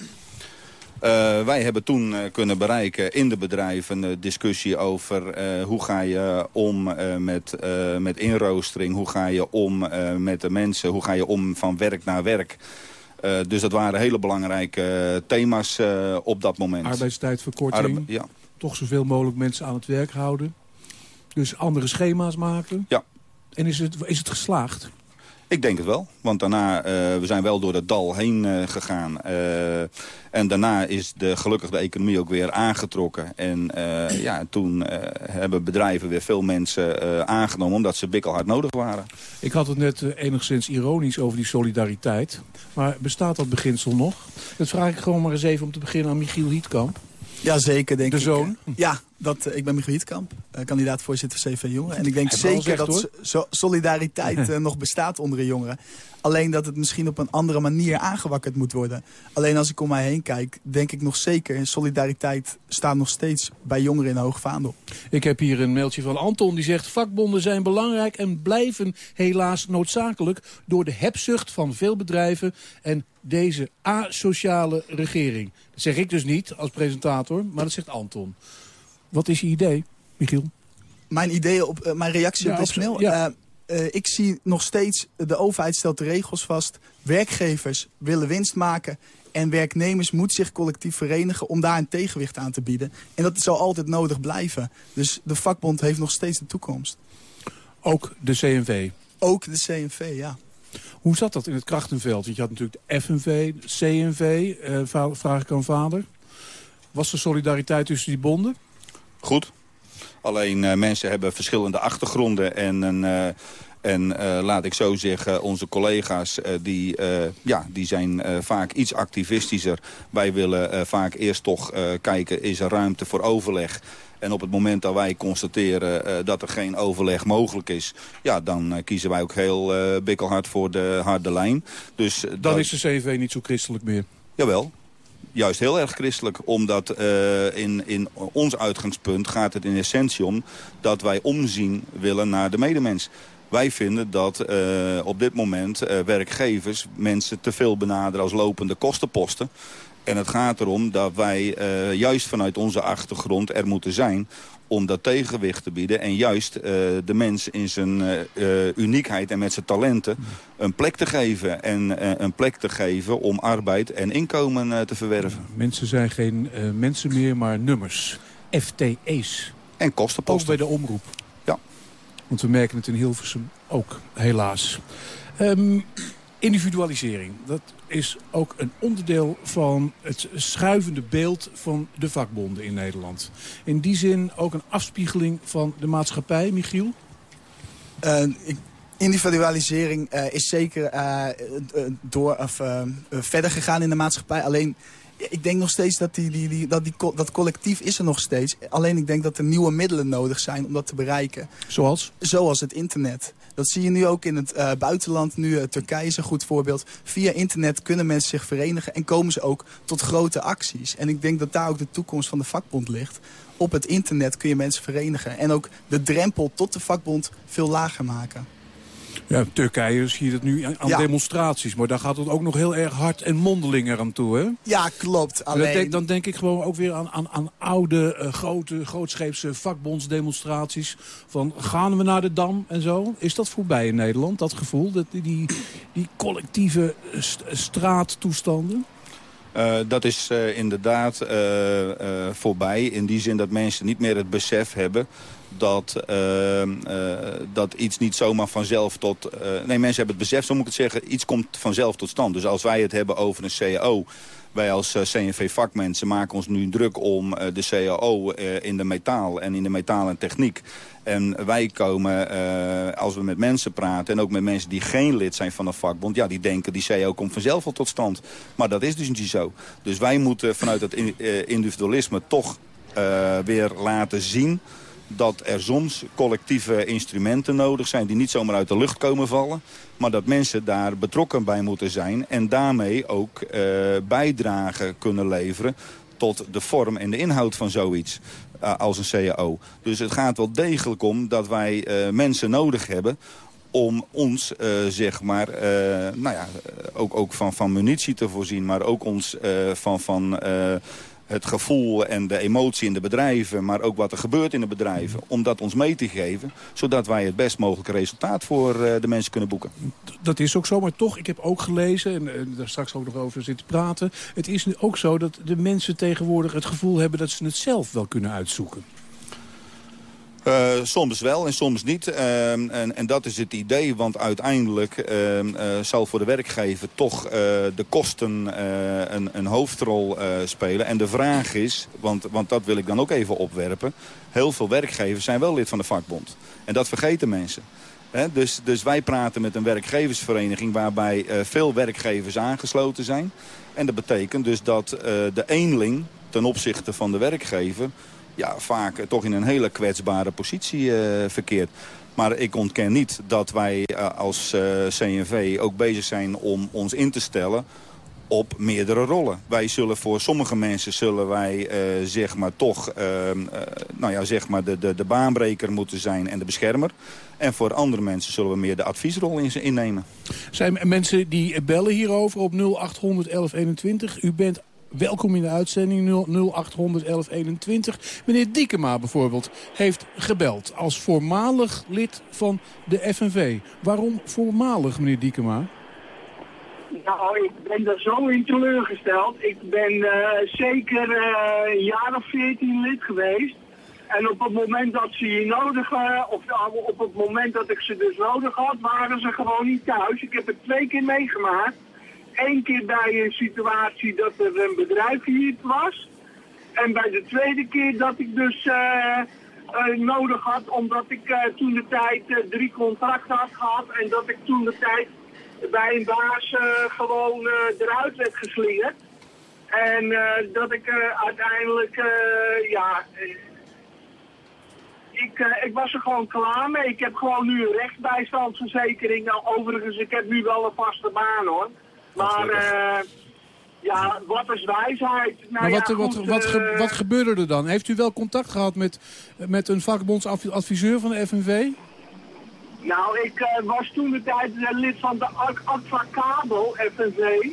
Uh, wij hebben toen uh, kunnen bereiken in de bedrijven een discussie over uh, hoe ga je om met, met inroostering, hoe ga je om met de mensen, hoe ga je om van werk naar werk. dus dat waren hele belangrijke thema's op dat moment. Arbeidstijdverkorting, Arbe ja. toch zoveel mogelijk mensen aan het werk houden. Dus andere schema's maken. Ja. En is het, is het geslaagd? Ik denk het wel, want daarna, uh, we zijn wel door het dal heen uh, gegaan. Uh, en daarna is de, gelukkig de economie ook weer aangetrokken. En ja, toen hebben bedrijven weer veel mensen aangenomen omdat ze bikkelhard nodig waren. Ik had het net enigszins ironisch over die solidariteit. Maar bestaat dat beginsel nog? Dat vraag ik gewoon maar eens even om te beginnen aan Michiel Hietkamp. Ja, zeker, denk de ik. De zoon? Ja, dat, uh, ik ben Michiel Hietkamp, uh, kandidaat voorzitter CV Jongeren. En ik denk zeker dat so solidariteit uh, nog bestaat onder de jongeren. Alleen dat het misschien op een andere manier aangewakkerd moet worden. Alleen als ik om mij heen kijk, denk ik nog zeker... solidariteit staat nog steeds bij jongeren in hoog vaandel. Ik heb hier een mailtje van Anton die zegt... vakbonden zijn belangrijk en blijven helaas noodzakelijk... door de hebzucht van veel bedrijven en deze asociale regering. Dat zeg ik dus niet als presentator, maar dat zegt Anton. Wat is je idee, Michiel? Mijn idee op uh, mijn reactie ja, op dit mail. Ja. Uh, uh, ik zie nog steeds, de overheid stelt de regels vast. Werkgevers willen winst maken. En werknemers moeten zich collectief verenigen om daar een tegenwicht aan te bieden. En dat zal altijd nodig blijven. Dus de vakbond heeft nog steeds de toekomst. Ook de CNV? Ook de CNV, ja. Hoe zat dat in het krachtenveld? Want je had natuurlijk de FNV, de CNV, uh, vraag ik aan vader. Was er solidariteit tussen die bonden? Goed. Alleen uh, mensen hebben verschillende achtergronden en... Uh, en uh, laat ik zo zeggen, onze collega's uh, die, uh, ja, die zijn vaak iets activistischer. Wij willen vaak eerst toch kijken, is er ruimte voor overleg? En op het moment dat wij constateren dat er geen overleg mogelijk is... ja, dan kiezen wij ook heel bikkelhard voor de harde lijn. Dus, dan dat... is de CV niet zo christelijk meer? Jawel, juist heel erg christelijk. Omdat uh, in, in ons uitgangspunt gaat het in essentie om dat wij omzien willen naar de medemens. Wij vinden dat uh, op dit moment uh, werkgevers mensen te veel benaderen als lopende kostenposten. En het gaat erom dat wij juist vanuit onze achtergrond er moeten zijn om dat tegenwicht te bieden. En juist uh, de mens in zijn uh, uniekheid en met zijn talenten een plek te geven. En uh, een plek te geven om arbeid en inkomen te verwerven. Mensen zijn geen mensen meer, maar nummers. FTE's. En kostenposten. Ook bij de omroep. Ja. Want we merken het in Hilversum ook, helaas. Um, individualisering, dat is ook een onderdeel van het schuivende beeld van de vakbonden in Nederland. In die zin ook een afspiegeling van de maatschappij, Michiel? Ik, individualisering uh, is zeker uh, door, of, verder gegaan in de maatschappij. Alleen ik denk nog steeds dat, die, die, die, dat, die, dat collectief is er nog steeds. Alleen ik denk dat er nieuwe middelen nodig zijn om dat te bereiken. Zoals? Zoals het internet. Dat zie je nu ook in het uh, buitenland. Nu uh, Turkije is een goed voorbeeld. Via internet kunnen mensen zich verenigen en komen ze ook tot grote acties. En ik denk dat daar ook de toekomst van de vakbond ligt. Op het internet kun je mensen verenigen. En ook de drempel tot de vakbond veel lager maken. Ja, Turkije zie je dat nu aan ja. demonstraties. Maar daar gaat het ook nog heel erg hard en mondeling eraan toe, hè? Ja, klopt. Alleen... Denk, dan denk ik gewoon ook weer aan, aan, aan oude, uh, grote, grootscheepse vakbondsdemonstraties. Van gaan we naar de Dam en zo? Is dat voorbij in Nederland, dat gevoel? Dat, die, die, die collectieve st straattoestanden? Uh, dat is uh, inderdaad uh, voorbij. In die zin dat mensen niet meer het besef hebben dat, dat iets niet zomaar vanzelf tot... nee, mensen hebben het besef, zo moet ik het zeggen, iets komt vanzelf tot stand. Dus als wij het hebben over een CAO... Wij als CNV-vakmensen maken ons nu druk om de CAO in de metaal en in de metaal en techniek. En wij komen, als we met mensen praten... en ook met mensen die geen lid zijn van een vakbond... ja, die denken, die CEO komt vanzelf al tot stand. Maar dat is dus niet zo. Dus wij moeten vanuit het individualisme toch weer laten zien... dat er soms collectieve instrumenten nodig zijn... die niet zomaar uit de lucht komen vallen. Maar dat mensen daar betrokken bij moeten zijn. En daarmee ook uh, bijdrage kunnen leveren tot de vorm en de inhoud van zoiets. Uh, als een CAO. Dus het gaat wel degelijk om dat wij uh, mensen nodig hebben om ons, zeg maar, nou ja, ook, ook van, van munitie te voorzien... maar ook ons van, van het gevoel en de emotie in de bedrijven... maar ook wat er gebeurt in de bedrijven, om dat ons mee te geven... zodat wij het best mogelijke resultaat voor de mensen kunnen boeken. Dat is ook zo, maar toch, ik heb ook gelezen... en, en daar straks ook nog over zitten praten... het is ook zo dat de mensen tegenwoordig het gevoel hebben... dat ze het zelf wel kunnen uitzoeken. Uh, soms wel en soms niet. Uh, en, en, dat is het idee, want uiteindelijk uh, zal voor de werkgever toch de kosten een, een, hoofdrol spelen. En de vraag is, want, want dat wil ik dan ook even opwerpen... heel veel werkgevers zijn wel lid van de vakbond. En dat vergeten mensen. Dus, dus wij praten met een werkgeversvereniging waarbij veel werkgevers aangesloten zijn. En dat betekent dus dat de eenling ten opzichte van de werkgever ja, vaak toch in een hele kwetsbare positie uh, verkeert. Maar ik ontken niet dat wij uh, als uh, CNV ook bezig zijn om ons in te stellen op meerdere rollen. Wij zullen voor sommige mensen zullen wij zeg maar toch uh, nou ja, zeg maar de, de, de baanbreker moeten zijn en de beschermer. En voor andere mensen zullen we meer de adviesrol in, innemen. Zijn mensen die bellen hierover op 0800 1121. U bent Welkom in de uitzending 0800 1121. Meneer Diekema bijvoorbeeld heeft gebeld als voormalig lid van de FNV. Waarom voormalig, meneer Diekema? Nou, ik ben daar zo in teleurgesteld. Ik ben uh, zeker uh, een jaar of veertien lid geweest. En op het moment dat ze je nodig uh, of op het moment dat ik ze dus nodig had, waren ze gewoon niet thuis. Ik heb het twee keer meegemaakt. Eén keer bij een situatie dat er een bedrijf hier was. En bij de tweede keer dat ik dus uh, uh, nodig had, omdat ik uh, toen de tijd drie contracten had gehad. En dat ik toen de tijd bij een baas gewoon eruit werd geslingerd. En dat ik uiteindelijk, ja, ik, ik was er gewoon klaar mee. Ik heb gewoon nu een rechtsbijstandsverzekering. Nou, overigens, ik heb nu wel een vaste baan hoor. Maar uh, ja, wat is wijsheid? Nou, maar wat, ja, wat, goed, wat, ge, uh, wat gebeurde er dan? Heeft u wel contact gehad met, met een vakbondsadviseur van de FNV? Nou, ik uh, was toen de tijd lid van de Aqua Kabel FNV.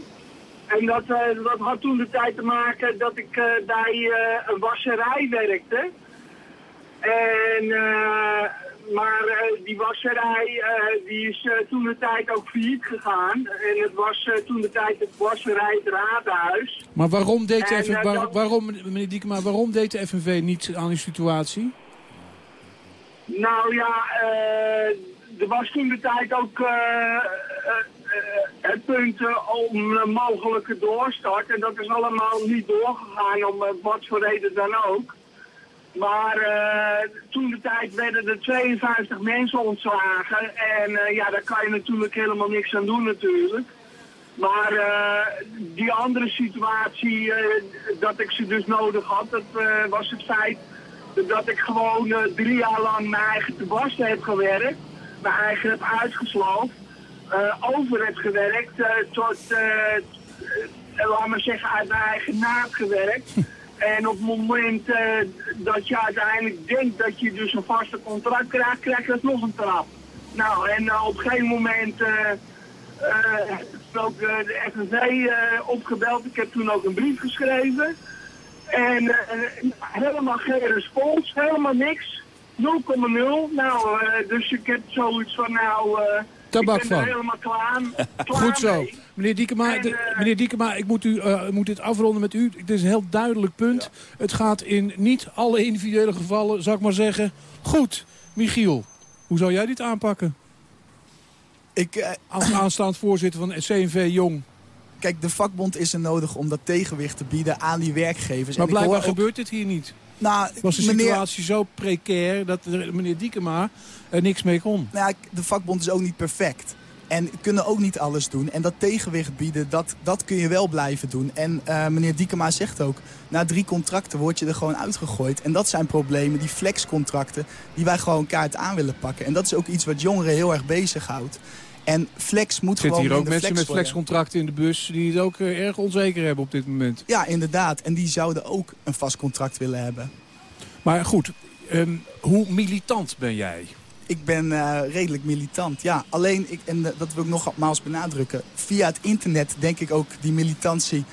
En dat, dat had toen de tijd te maken dat ik bij een wasserij werkte. En maar uh, die wasserij uh, die is uh, toen de tijd ook failliet gegaan. En het was toen de tijd het wasserij het raadhuis. Maar waarom deed, de FNV, waar, dat... waarom, meneer Diekema, waarom deed de FNV niet aan die situatie? Nou ja, er was toen de tijd ook het punt om een mogelijke doorstart. En dat is allemaal niet doorgegaan om wat voor reden dan ook. Maar uh, toen de tijd werden er 52 mensen ontslagen. En uh, ja, daar kan je natuurlijk helemaal niks aan doen natuurlijk. Maar uh, die andere situatie, dat ik ze dus nodig had, dat was het feit dat ik gewoon drie jaar lang mijn eigen tebasten heb gewerkt. Mijn eigen heb uitgesloofd. over heb gewerkt tot, laat maar zeggen, uit mijn eigen naad gewerkt. En op het moment uh, dat je uiteindelijk denkt dat je dus een vaste contract krijgt, krijg je dat nog een trap. Nou, en uh, op geen moment uh, heb ik ook de FNV opgebeld. Ik heb toen ook een brief geschreven. En helemaal geen respons, helemaal niks. 0,0. Nou, dus ik heb zoiets van, nou, Tabak ik ben van. er helemaal klaar, klaar Goed zo. mee. Meneer Diekema, En, de- eh, meneer Diekema ik moet, u, uh, moet dit afronden met u. Het is een heel duidelijk punt. Het gaat in niet alle individuele gevallen, zou ik maar zeggen, goed. Michiel, hoe zou jij dit aanpakken? Ik, uh, Als aanstaand voorzitter van CNV Jong. Kijk, de vakbond is er nodig om dat tegenwicht te bieden aan die werkgevers. Maar En ik blijkbaar hoor ook- gebeurt dit hier niet. Nou, Was de meneer- situatie zo precair dat er- meneer Diekema er niks mee kon? Nou ja, de vakbond is ook niet perfect. En kunnen ook niet alles doen. En dat tegenwicht bieden, dat, dat kun je wel blijven doen. En uh, meneer Diekema zegt ook, na drie contracten word je er gewoon uitgegooid. En dat zijn problemen, die flexcontracten, die wij gewoon kaart aan willen pakken. En dat is ook iets wat jongeren heel erg bezighoudt. En flex moet Zitten gewoon hier ook mensen met flexcontracten in de bus... die het ook eh, erg onzeker hebben op dit moment. Ja, inderdaad. En die zouden ook een vast contract willen hebben. Maar goed, ehm, hoe militant ben jij? Ik ben eh, redelijk militant, ja. Alleen, ik, en eh, dat wil ik nogmaals benadrukken... via het internet denk ik ook die militantie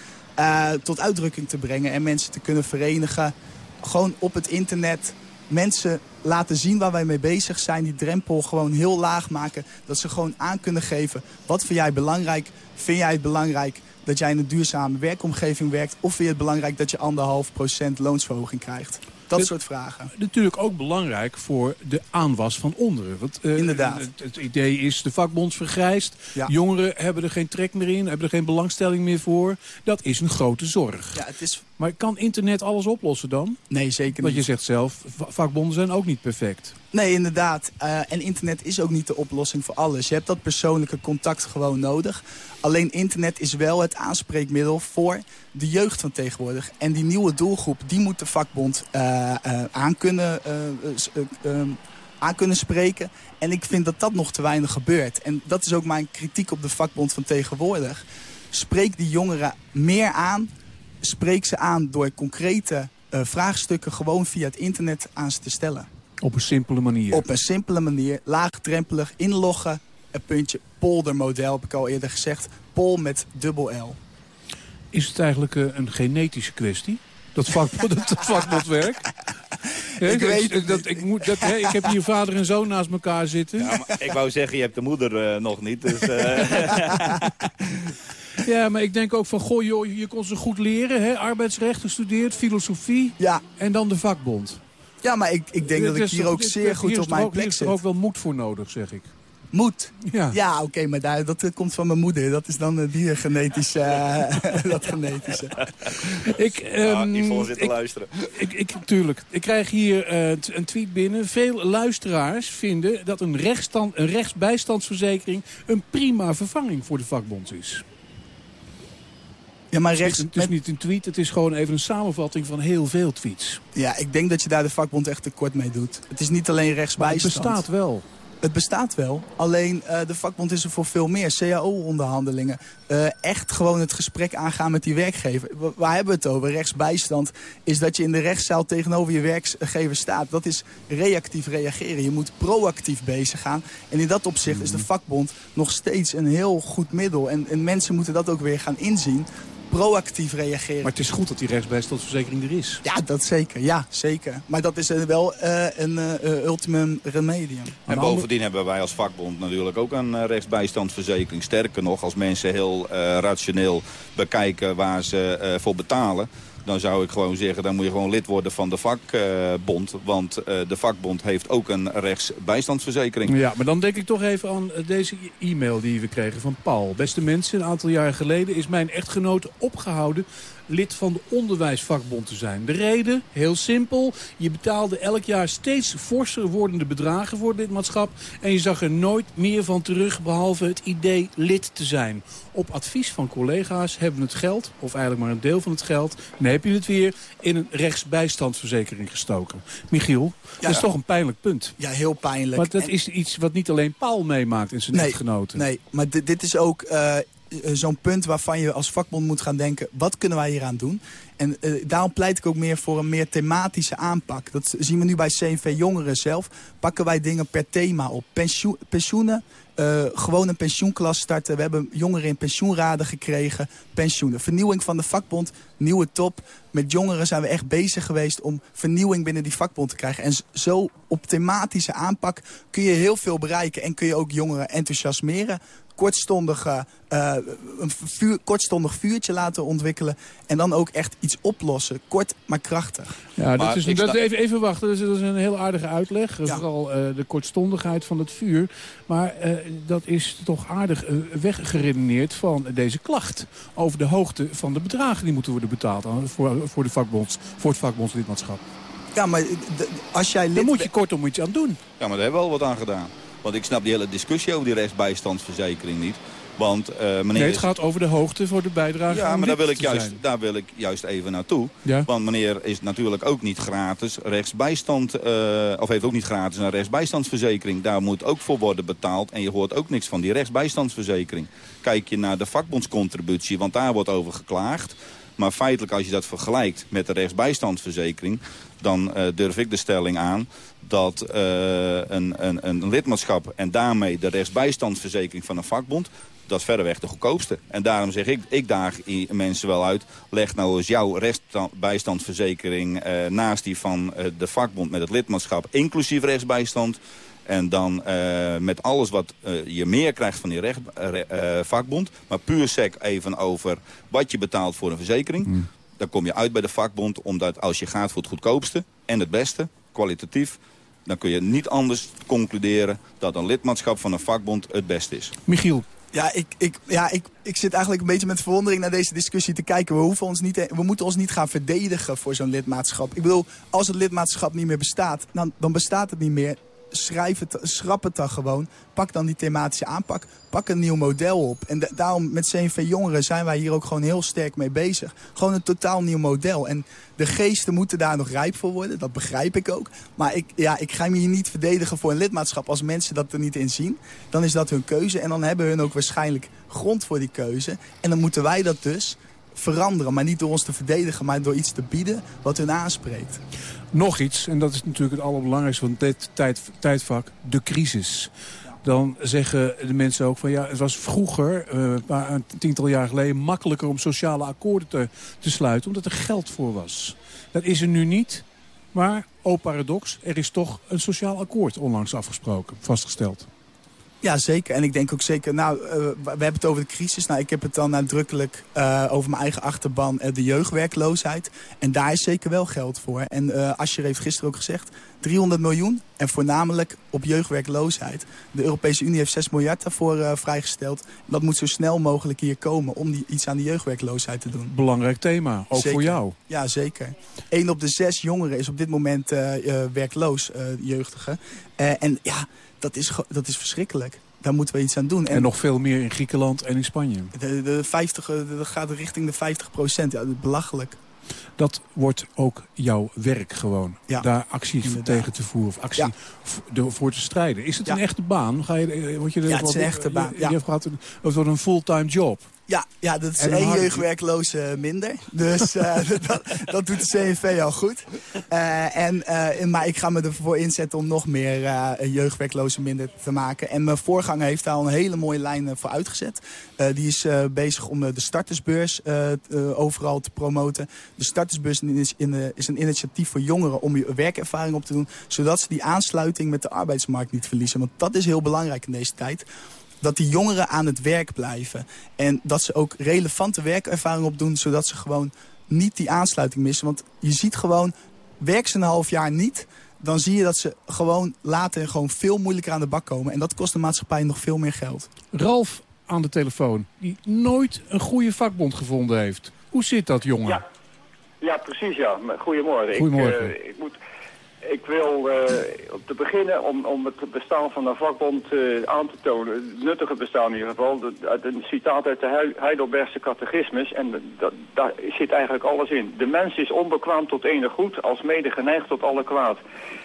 tot uitdrukking te brengen... en mensen te kunnen verenigen. Gewoon op het internet mensen laten zien waar wij mee bezig zijn. Die drempel gewoon heel laag maken. Dat ze gewoon aan kunnen geven. Wat vind jij belangrijk? Vind jij het belangrijk dat jij in een duurzame werkomgeving werkt? Of vind je het belangrijk dat je anderhalf procent loonsverhoging krijgt? Dat soort vragen. Natuurlijk ook belangrijk voor de aanwas van onderen. Want, eh, Inderdaad. Het, het idee is, de vakbond vergrijst. Ja. Jongeren hebben er geen trek meer in, hebben er geen belangstelling meer voor. Dat is een grote zorg. Ja, het is... Maar kan internet alles oplossen dan? Nee, zeker Want je niet. zegt zelf, va- vakbonden zijn ook niet perfect. Nee, inderdaad. Eh, en internet is ook niet de oplossing voor alles. Je hebt dat persoonlijke contact gewoon nodig. Alleen internet is wel het aanspreekmiddel voor de jeugd van tegenwoordig. En die nieuwe doelgroep, die moet de vakbond eh, eh, aan, kunnen, eh, eh, eh, ehm, aan kunnen spreken. En ik vind dat dat nog te weinig gebeurt. En dat is ook mijn kritiek op de vakbond van tegenwoordig. Spreek die jongeren meer aan. Spreek ze aan door concrete eh, vraagstukken gewoon via het internet aan ze te stellen. Op een simpele manier. Op een simpele manier, laagdrempelig, inloggen. Een puntje poldermodel, heb ik al eerder gezegd. Pol met dubbel L. Is het eigenlijk eh, een genetische kwestie? Dat, vakbond, dat vakbondwerk? Ik dat- weet dat, ik, moet, dat, hè, ik heb hier vader en zoon naast elkaar zitten. Ja, maar ik wou zeggen, je hebt de moeder eh, nog niet. Dus, eh, Ja, maar ik denk ook van, goh joh, je kon ze goed leren. Hè? Arbeidsrecht gestudeerd, filosofie. Ja. En dan de vakbond. Ja, maar ik, ik denk dat ik hier toch- ook dit- zeer hier goed op mijn ook- hier plek is zit. ook wel moed voor nodig, zeg ik. Moed. Ja, oké, maar daar, dat eh, komt van mijn moeder. Dat is dan eh, die genetische... eh, dat genetische. Ik, ehm, Yvonne zit te ik- luisteren. Ik, ik, tuurlijk. Ik krijg hier eh, een tweet binnen. Veel luisteraars vinden dat een, rechtsstand, een rechtsbijstandsverzekering... een prima vervanging voor de vakbond is. Ja, maar Het is, rechts... het is niet een tweet, het is gewoon even een samenvatting van heel veel tweets. Ja, ik denk dat je daar de vakbond echt tekort mee doet. Het is niet alleen Maar het rechtsbijstand. bestaat wel. Het bestaat wel, alleen eh, de vakbond is er voor veel meer. CAO-onderhandelingen. Eh, echt gewoon het gesprek aangaan met die werkgever. Wa- waar hebben we het over? Rechtsbijstand is dat je in de rechtszaal tegenover je werkgever staat. Dat is reactief reageren. Je moet proactief bezig gaan. En in dat opzicht is de vakbond nog steeds een heel goed middel. En, en mensen moeten dat ook weer gaan inzien. Proactief reageren. Maar het is goed dat die rechtsbijstandsverzekering er is. Ja, dat zeker. Ja, zeker. Maar dat is eh, wel eh, een eh, ultimum remedium. En bovendien hebben wij als vakbond natuurlijk ook een rechtsbijstandsverzekering. Sterker nog, als mensen heel eh, rationeel bekijken waar ze eh, voor betalen... dan zou ik gewoon zeggen, dan moet je gewoon lid worden van de vakbond. want eh, de vakbond heeft ook een rechtsbijstandsverzekering. Ja, maar dan denk ik toch even aan eh, deze e-mail die we kregen van Paul. Beste mensen, een aantal jaar geleden is mijn echtgenote opgehouden lid van de onderwijsvakbond te zijn. De reden, heel simpel, je betaalde elk jaar steeds forser wordende bedragen voor het lidmaatschap en je zag er nooit meer van terug behalve het idee lid te zijn. Op advies van collega's hebben we het geld, of eigenlijk maar een deel van het geld, dan heb je het weer, in een rechtsbijstandsverzekering gestoken. Michiel, dat is toch een pijnlijk punt. Ja, heel pijnlijk. Maar dat En- is iets wat niet alleen Paul meemaakt in zijn echtgenoten. Nee, maar dit, is ook eh, zo'n punt waarvan je als vakbond moet gaan denken... wat kunnen wij hier aan doen? En eh, daarom pleit ik ook meer voor een meer thematische aanpak. Dat zien we nu bij CNV Jongeren zelf. Pakken wij dingen per thema op. Pensioen, pensioenen, eh, gewoon een pensioenklas starten. We hebben jongeren in pensioenraden gekregen. Pensioenen. Vernieuwing van de vakbond, nieuwe top. Met jongeren zijn we echt bezig geweest om vernieuwing binnen die vakbond te krijgen. En zo op thematische aanpak kun je heel veel bereiken. En kun je ook jongeren enthousiasmeren. Kortstondige, eh, een kortstondig vuurtje laten ontwikkelen. En dan ook echt iets oplossen. Kort, maar krachtig. Ja, dat is, dat, sta- even, even wachten, dat is, dat is een heel aardige uitleg. Vooral eh, de kortstondigheid van het vuur. Maar eh, dat is toch aardig eh, weggeredeneerd van deze klacht. Over de hoogte van de bedragen die moeten worden betaald voor, voor, de vakbonds, voor het vakbondslidmaatschap. Ja, maar als jij lid Daar moet je kortom iets aan doen. Ja, maar daar hebben we al wat aan gedaan. Want ik snap die hele discussie over die rechtsbijstandsverzekering niet. Want, uh, meneer nee, het gaat over de hoogte voor de bijdrage Ja, maar daar wil, ik juist, daar wil ik juist even naartoe. Ja. Want meneer is natuurlijk ook niet gratis rechtsbijstand... Uh, of heeft ook niet gratis een rechtsbijstandsverzekering. Daar moet ook voor worden betaald. En je hoort ook niks van die rechtsbijstandsverzekering. Kijk je naar de vakbondscontributie, want daar wordt over geklaagd. Maar feitelijk, als je dat vergelijkt met de rechtsbijstandsverzekering... dan uh, durf ik de stelling aan dat uh, een, een, een lidmaatschap en daarmee de rechtsbijstandsverzekering van een vakbond dat is verreweg de goedkoopste. En daarom zeg ik, ik daag mensen wel uit... leg nou eens jouw rechtsbijstandsverzekering uh, naast die van uh, de vakbond met het lidmaatschap... inclusief rechtsbijstand. En dan uh, met alles wat je meer krijgt van die recht, vakbond... maar puur sec even over wat je betaalt voor een verzekering... Mm. dan kom je uit bij de vakbond, omdat als je gaat voor het goedkoopste... en het beste, kwalitatief dan kun je niet anders concluderen dat een lidmaatschap van een vakbond het beste is. Michiel, ja, ik, ik, ja ik, ik zit eigenlijk een beetje met verwondering naar deze discussie te kijken. We, hoeven ons niet, we moeten ons niet gaan verdedigen voor zo'n lidmaatschap. Ik bedoel, als het lidmaatschap niet meer bestaat, dan, dan bestaat het niet meer schrijf het, schrap het dan gewoon. Pak dan die thematische aanpak. Pak een nieuw model op. En daarom met CNV Jongeren zijn wij hier ook gewoon heel sterk mee bezig. Gewoon een totaal nieuw model. En de geesten moeten daar nog rijp voor worden. Dat begrijp ik ook. Maar ik, ja, ik ga me hier niet verdedigen voor een lidmaatschap. Als mensen dat er niet in zien, dan is dat hun keuze. En dan hebben hun ook waarschijnlijk grond voor die keuze. En dan moeten wij dat dus veranderen. Maar niet door ons te verdedigen, maar door iets te bieden wat hun aanspreekt. Nog iets, en dat is natuurlijk het allerbelangrijkste van dit tijd, tijdvak, de crisis. Dan zeggen de mensen ook van ja, het was vroeger, uh, een tiental jaar geleden, makkelijker om sociale akkoorden te, te sluiten, omdat er geld voor was. Dat is er nu niet, maar, oh paradox, er is toch een sociaal akkoord onlangs afgesproken, vastgesteld. Ja, zeker. En ik denk ook zeker, nou, uh, we hebben het over de crisis. Nou, ik heb het dan nadrukkelijk uh, over mijn eigen achterban, uh, de jeugdwerkloosheid. En daar is zeker wel geld voor. En uh, Ascher heeft gisteren ook gezegd, 300 miljoen en voornamelijk op jeugdwerkloosheid. De Europese Unie heeft 6 miljard daarvoor vrijgesteld. Dat moet zo snel mogelijk hier komen om die, iets aan de jeugdwerkloosheid te doen. Belangrijk thema, ook voor jou. Ja, zeker. 1 op de 6 jongeren is op dit moment werkloos, jeugdige. en ja dat is, dat is verschrikkelijk. Daar moeten we iets aan doen. En, en nog veel meer in Griekenland en in Spanje. De, de 50, dat gaat richting de 50 procent. Ja, belachelijk. Dat wordt ook jouw werk gewoon. Ja, daar actie tegen te voeren. Of actie ja. voor te strijden. Is het een echte baan? Ga je, eh, word je ja, het is een echte baan. Je, je, hebt het wordt een fulltime job. Ja, ja, dat is één jeugdwerkloze minder. Dus uh, dat, dat, doet de CNV al goed. Uh, en, uh, maar ik ga me ervoor inzetten om nog meer jeugdwerklozen minder te maken. En mijn voorganger heeft daar al een hele mooie lijn voor uitgezet. die is bezig om de startersbeurs overal te promoten. De startersbeurs is, in, is een initiatief voor jongeren om je werkervaring op te doen. Zodat ze die aansluiting met de arbeidsmarkt niet verliezen. Want dat is heel belangrijk in deze tijd dat die jongeren aan het werk blijven. En dat ze ook relevante werkervaring opdoen... zodat ze gewoon niet die aansluiting missen. Want je ziet gewoon, werk ze een half jaar niet... dan zie je dat ze gewoon later gewoon veel moeilijker aan de bak komen. En dat kost de maatschappij nog veel meer geld. Ralf aan de telefoon, die nooit een goede vakbond gevonden heeft. Hoe zit dat, jongen? Ja, ja precies, ja. Goedemorgen. Goedemorgen. Ik, uh, ik moet ik wil uh, te beginnen om, om het bestaan van een vakbond uh, aan te tonen. Het nuttige bestaan in ieder geval. Uit een citaat uit de Heidelbergse catechismus. En daar zit eigenlijk alles in. De mens is onbekwaam tot enig goed, als mede geneigd tot alle kwaad.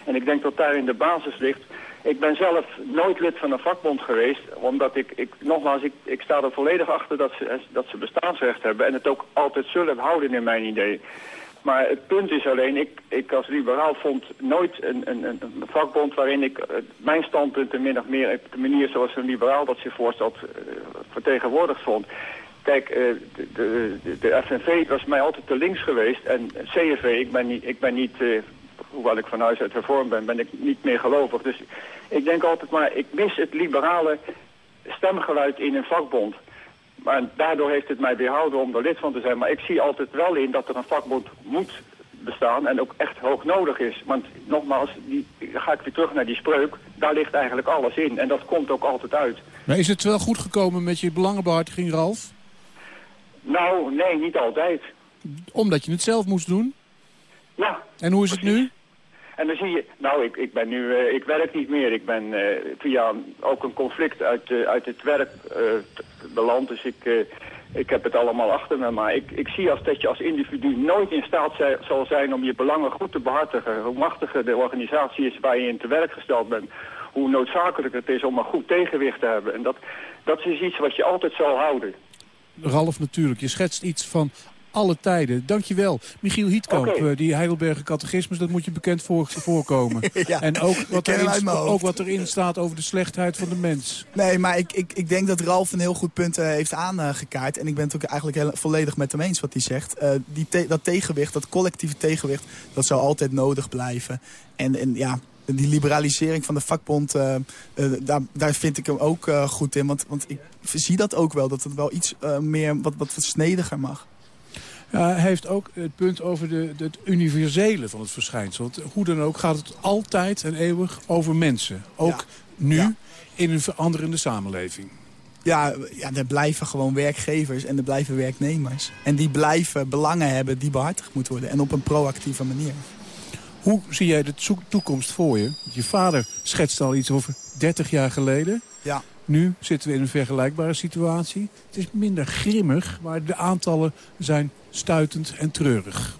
En ik denk dat daar in de basis ligt. Ik ben zelf nooit lid van een vakbond geweest, omdat ik, ik nogmaals, ik, ik sta er volledig achter dat ze, dat ze bestaansrecht hebben en het ook altijd zullen houden in mijn idee. Maar het punt is alleen, ik, ik als liberaal vond nooit een, een, een vakbond waarin ik uh, mijn standpunten min of meer op de manier zoals een liberaal dat zich voorstelt uh, vertegenwoordigd vond. Kijk, uh, de, de, de, FNV was mij altijd te links geweest en CFV, ik ben niet, ik ben niet hoewel ik van huis uit hervormd ben, ben ik niet meer gelovig. Dus ik denk altijd maar, ik mis het liberale stemgeluid in een vakbond. Maar daardoor heeft het mij weerhouden om er lid van te zijn. Maar ik zie altijd wel in dat er een vakbond moet bestaan en ook echt hoog nodig is. Want nogmaals, die, ga ik weer terug naar die spreuk. Daar ligt eigenlijk alles in en dat komt ook altijd uit. Maar is het wel goed gekomen met je belangenbehartiging, Ralf? Nou, nee, niet altijd. Omdat je het zelf moest doen? Ja. En hoe is het nu? En dan zie je, nou, ik, ik ben nu, eh, ik werk niet meer. Ik ben eh, via ook een conflict uit, eh, uit het werk beland. Dus ik, ik heb het allemaal achter me. Maar ik, ik zie als dat je als individu nooit in staat zal zijn om je belangen goed te behartigen. Hoe machtiger de organisatie is waar je in te werk gesteld bent. Hoe noodzakelijk het is om een goed tegenwicht te hebben. En dat, dat is iets wat je altijd zal houden. Ralf, natuurlijk. Je schetst iets van alle tijden. Dankjewel. Michiel Hietkamp, okay. die Heidelberger catechismus, dat moet je bekend voor, voorkomen. en ook wat, erin, ook wat erin staat over de slechtheid van de mens. Nee, maar ik, ik, ik denk dat Ralf een heel goed punt uh, heeft aangekaart. En ik ben het ook eigenlijk heel, volledig met hem eens wat hij zegt. Uh, die te, dat tegenwicht, dat collectieve tegenwicht, dat zou altijd nodig blijven. En, en ja, die liberalisering van de vakbond, uh, uh, daar, daar vind ik hem ook uh, goed in. Want, want ik zie dat ook wel, dat het wel iets meer, wat, wat snediger mag. Ja, hij heeft ook het punt over de, de, het universele van het verschijnsel. Want hoe dan ook gaat het altijd en eeuwig over mensen. Ook nu in een veranderende samenleving. Ja, ja, er blijven gewoon werkgevers en er blijven werknemers. En die blijven belangen hebben die behartigd moeten worden. En op een proactieve manier. Hoe zie jij de toekomst voor je? Je vader schetst al iets over 30 jaar geleden. Ja. Nu zitten we in een vergelijkbare situatie. Het is minder grimmig, maar de aantallen zijn stuitend en treurig.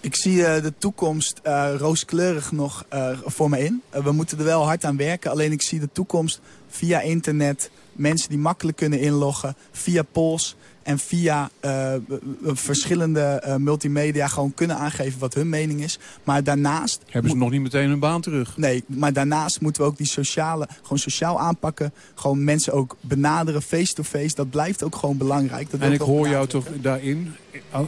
Ik zie uh, de toekomst uh, rooskleurig nog uh, voor me in. we moeten er wel hard aan werken. Alleen ik zie de toekomst via internet. Mensen die makkelijk kunnen inloggen. Via polls en via uh, verschillende uh, multimedia gewoon kunnen aangeven wat hun mening is. Maar daarnaast... Hebben ze nog niet meteen hun baan terug? Nee, maar daarnaast moeten we ook die sociale, gewoon sociaal aanpakken. Gewoon mensen ook benaderen, face-to-face. Dat blijft ook gewoon belangrijk. Dat en ik hoor jou toch daarin,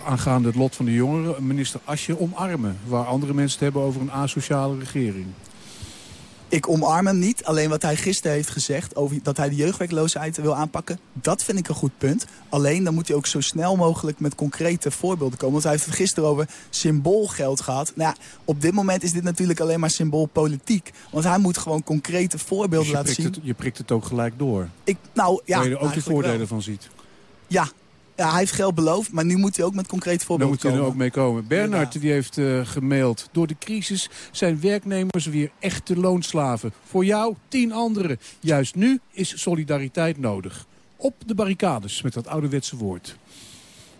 aangaande het lot van de jongeren, minister Asje omarmen. Waar andere mensen het hebben over een asociale regering. Ik omarm hem niet. Alleen wat hij gisteren heeft gezegd over dat hij de jeugdwerkloosheid wil aanpakken. Dat vind ik een goed punt. Alleen dan moet hij ook zo snel mogelijk met concrete voorbeelden komen. Want hij heeft het gisteren over symboolgeld gehad. Nou ja, op dit moment is dit natuurlijk alleen maar symboolpolitiek. Want hij moet gewoon concrete voorbeelden dus laten zien. Het, je prikt het ook gelijk door. Ik, nou, ja, Waar je er ook de voordelen van ziet. Ja, ja, hij heeft geld beloofd, maar nu moet hij ook met concreet voorbeelden komen. Daar moet hij er ook mee komen. Bernard die heeft uh, gemaild. Door de crisis zijn werknemers weer echte loonslaven. Voor jou, tien anderen. Juist nu is solidariteit nodig. Op de barricades, met dat ouderwetse woord.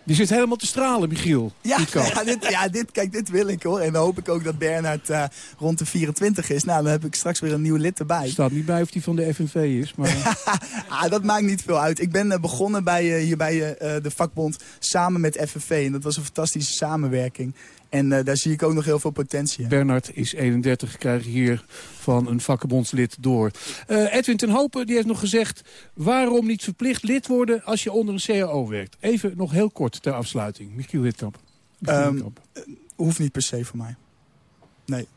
Die zit helemaal te stralen, Michiel. Ja, ja, dit, ja dit, kijk, dit wil ik hoor. En dan hoop ik ook dat Bernhard uh, rond de 24 is. Nou, dan heb ik straks weer een nieuw lid erbij. Er staat niet bij of die van de FNV is. Maar... ah, dat maakt niet veel uit. Ik ben uh, begonnen bij, uh, hier bij de vakbond samen met FNV. En dat was een fantastische samenwerking. En uh, daar zie ik ook nog heel veel potentie in. Bernard is 31, krijg hier van een vakbondslid door. Uh, Edwin ten Hopen die heeft nog gezegd... waarom niet verplicht lid worden als je onder een CAO werkt? Even nog heel kort ter afsluiting. Michiel Witkamp. Um, hoeft niet per se voor mij. Nee.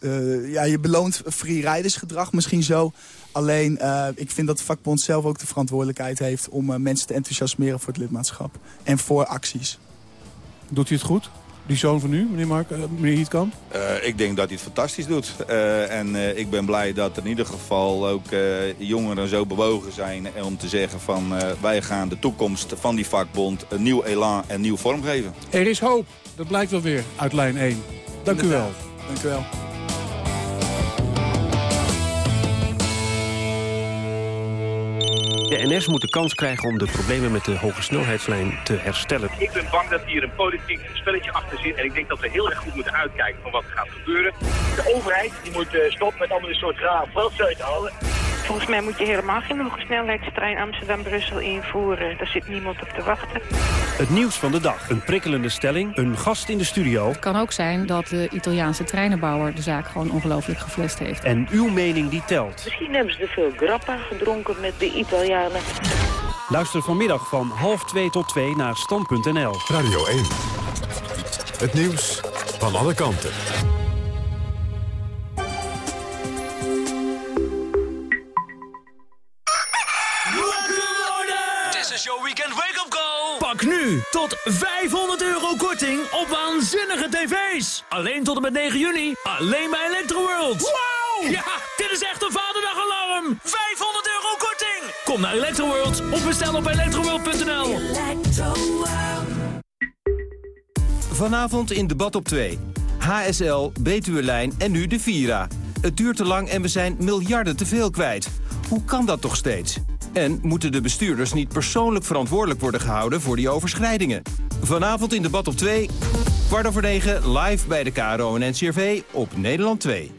Uh, ja, je beloont vrijrijdersgedrag misschien zo. Alleen, uh, ik vind dat de vakbond zelf ook de verantwoordelijkheid heeft... om uh, mensen te enthousiasmeren voor het lidmaatschap. En voor acties. Doet hij het goed? Die zoon van u, meneer, Mark, uh, meneer Hietkamp? Uh, ik denk dat hij het fantastisch doet. Uh, en ik ben blij dat in ieder geval ook jongeren zo bewogen zijn... om te zeggen van wij gaan de toekomst van die vakbond een nieuw elan en nieuw vorm geven. Er is hoop. Dat blijkt wel weer uit lijn 1. Dank u wel. Dank u wel. De NS moet de kans krijgen om de problemen met de hoge snelheidslijn te herstellen. Ik ben bang dat hier een politiek spelletje achter zit. En ik denk dat we heel erg goed moeten uitkijken van wat er gaat gebeuren. De overheid die moet uh, stoppen met allemaal een soort raar veldzuid halen. Volgens mij moet je helemaal geen hoge snelheidstrein Amsterdam-Brussel invoeren. Daar zit niemand op te wachten. Het nieuws van de dag. Een prikkelende stelling. Een gast in de studio. Het kan ook zijn dat de Italiaanse treinenbouwer de zaak gewoon ongelooflijk geflest heeft. En uw mening die telt. Misschien hebben ze te veel grappa gedronken met de Italianen. Luister vanmiddag van half twee tot twee naar stand.nl. Radio 1. Het nieuws van alle kanten. Pak nu tot 500 euro korting op waanzinnige tv's. Alleen tot en met 9 juni. Alleen bij Electroworld. Wow! Ja, dit is echt een vaderdagalarm. 500 euro korting. Kom naar Electroworld of bestel op electroworld.nl. Vanavond in debat op 2. HSL, Betuwelijn en nu de Vira. Het duurt te lang en we zijn miljarden te veel kwijt. Hoe kan dat toch steeds? En moeten de bestuurders niet persoonlijk verantwoordelijk worden gehouden voor die overschrijdingen? Vanavond in debat op 2, kwart over negen, live bij de KRO en NCRV op Nederland 2.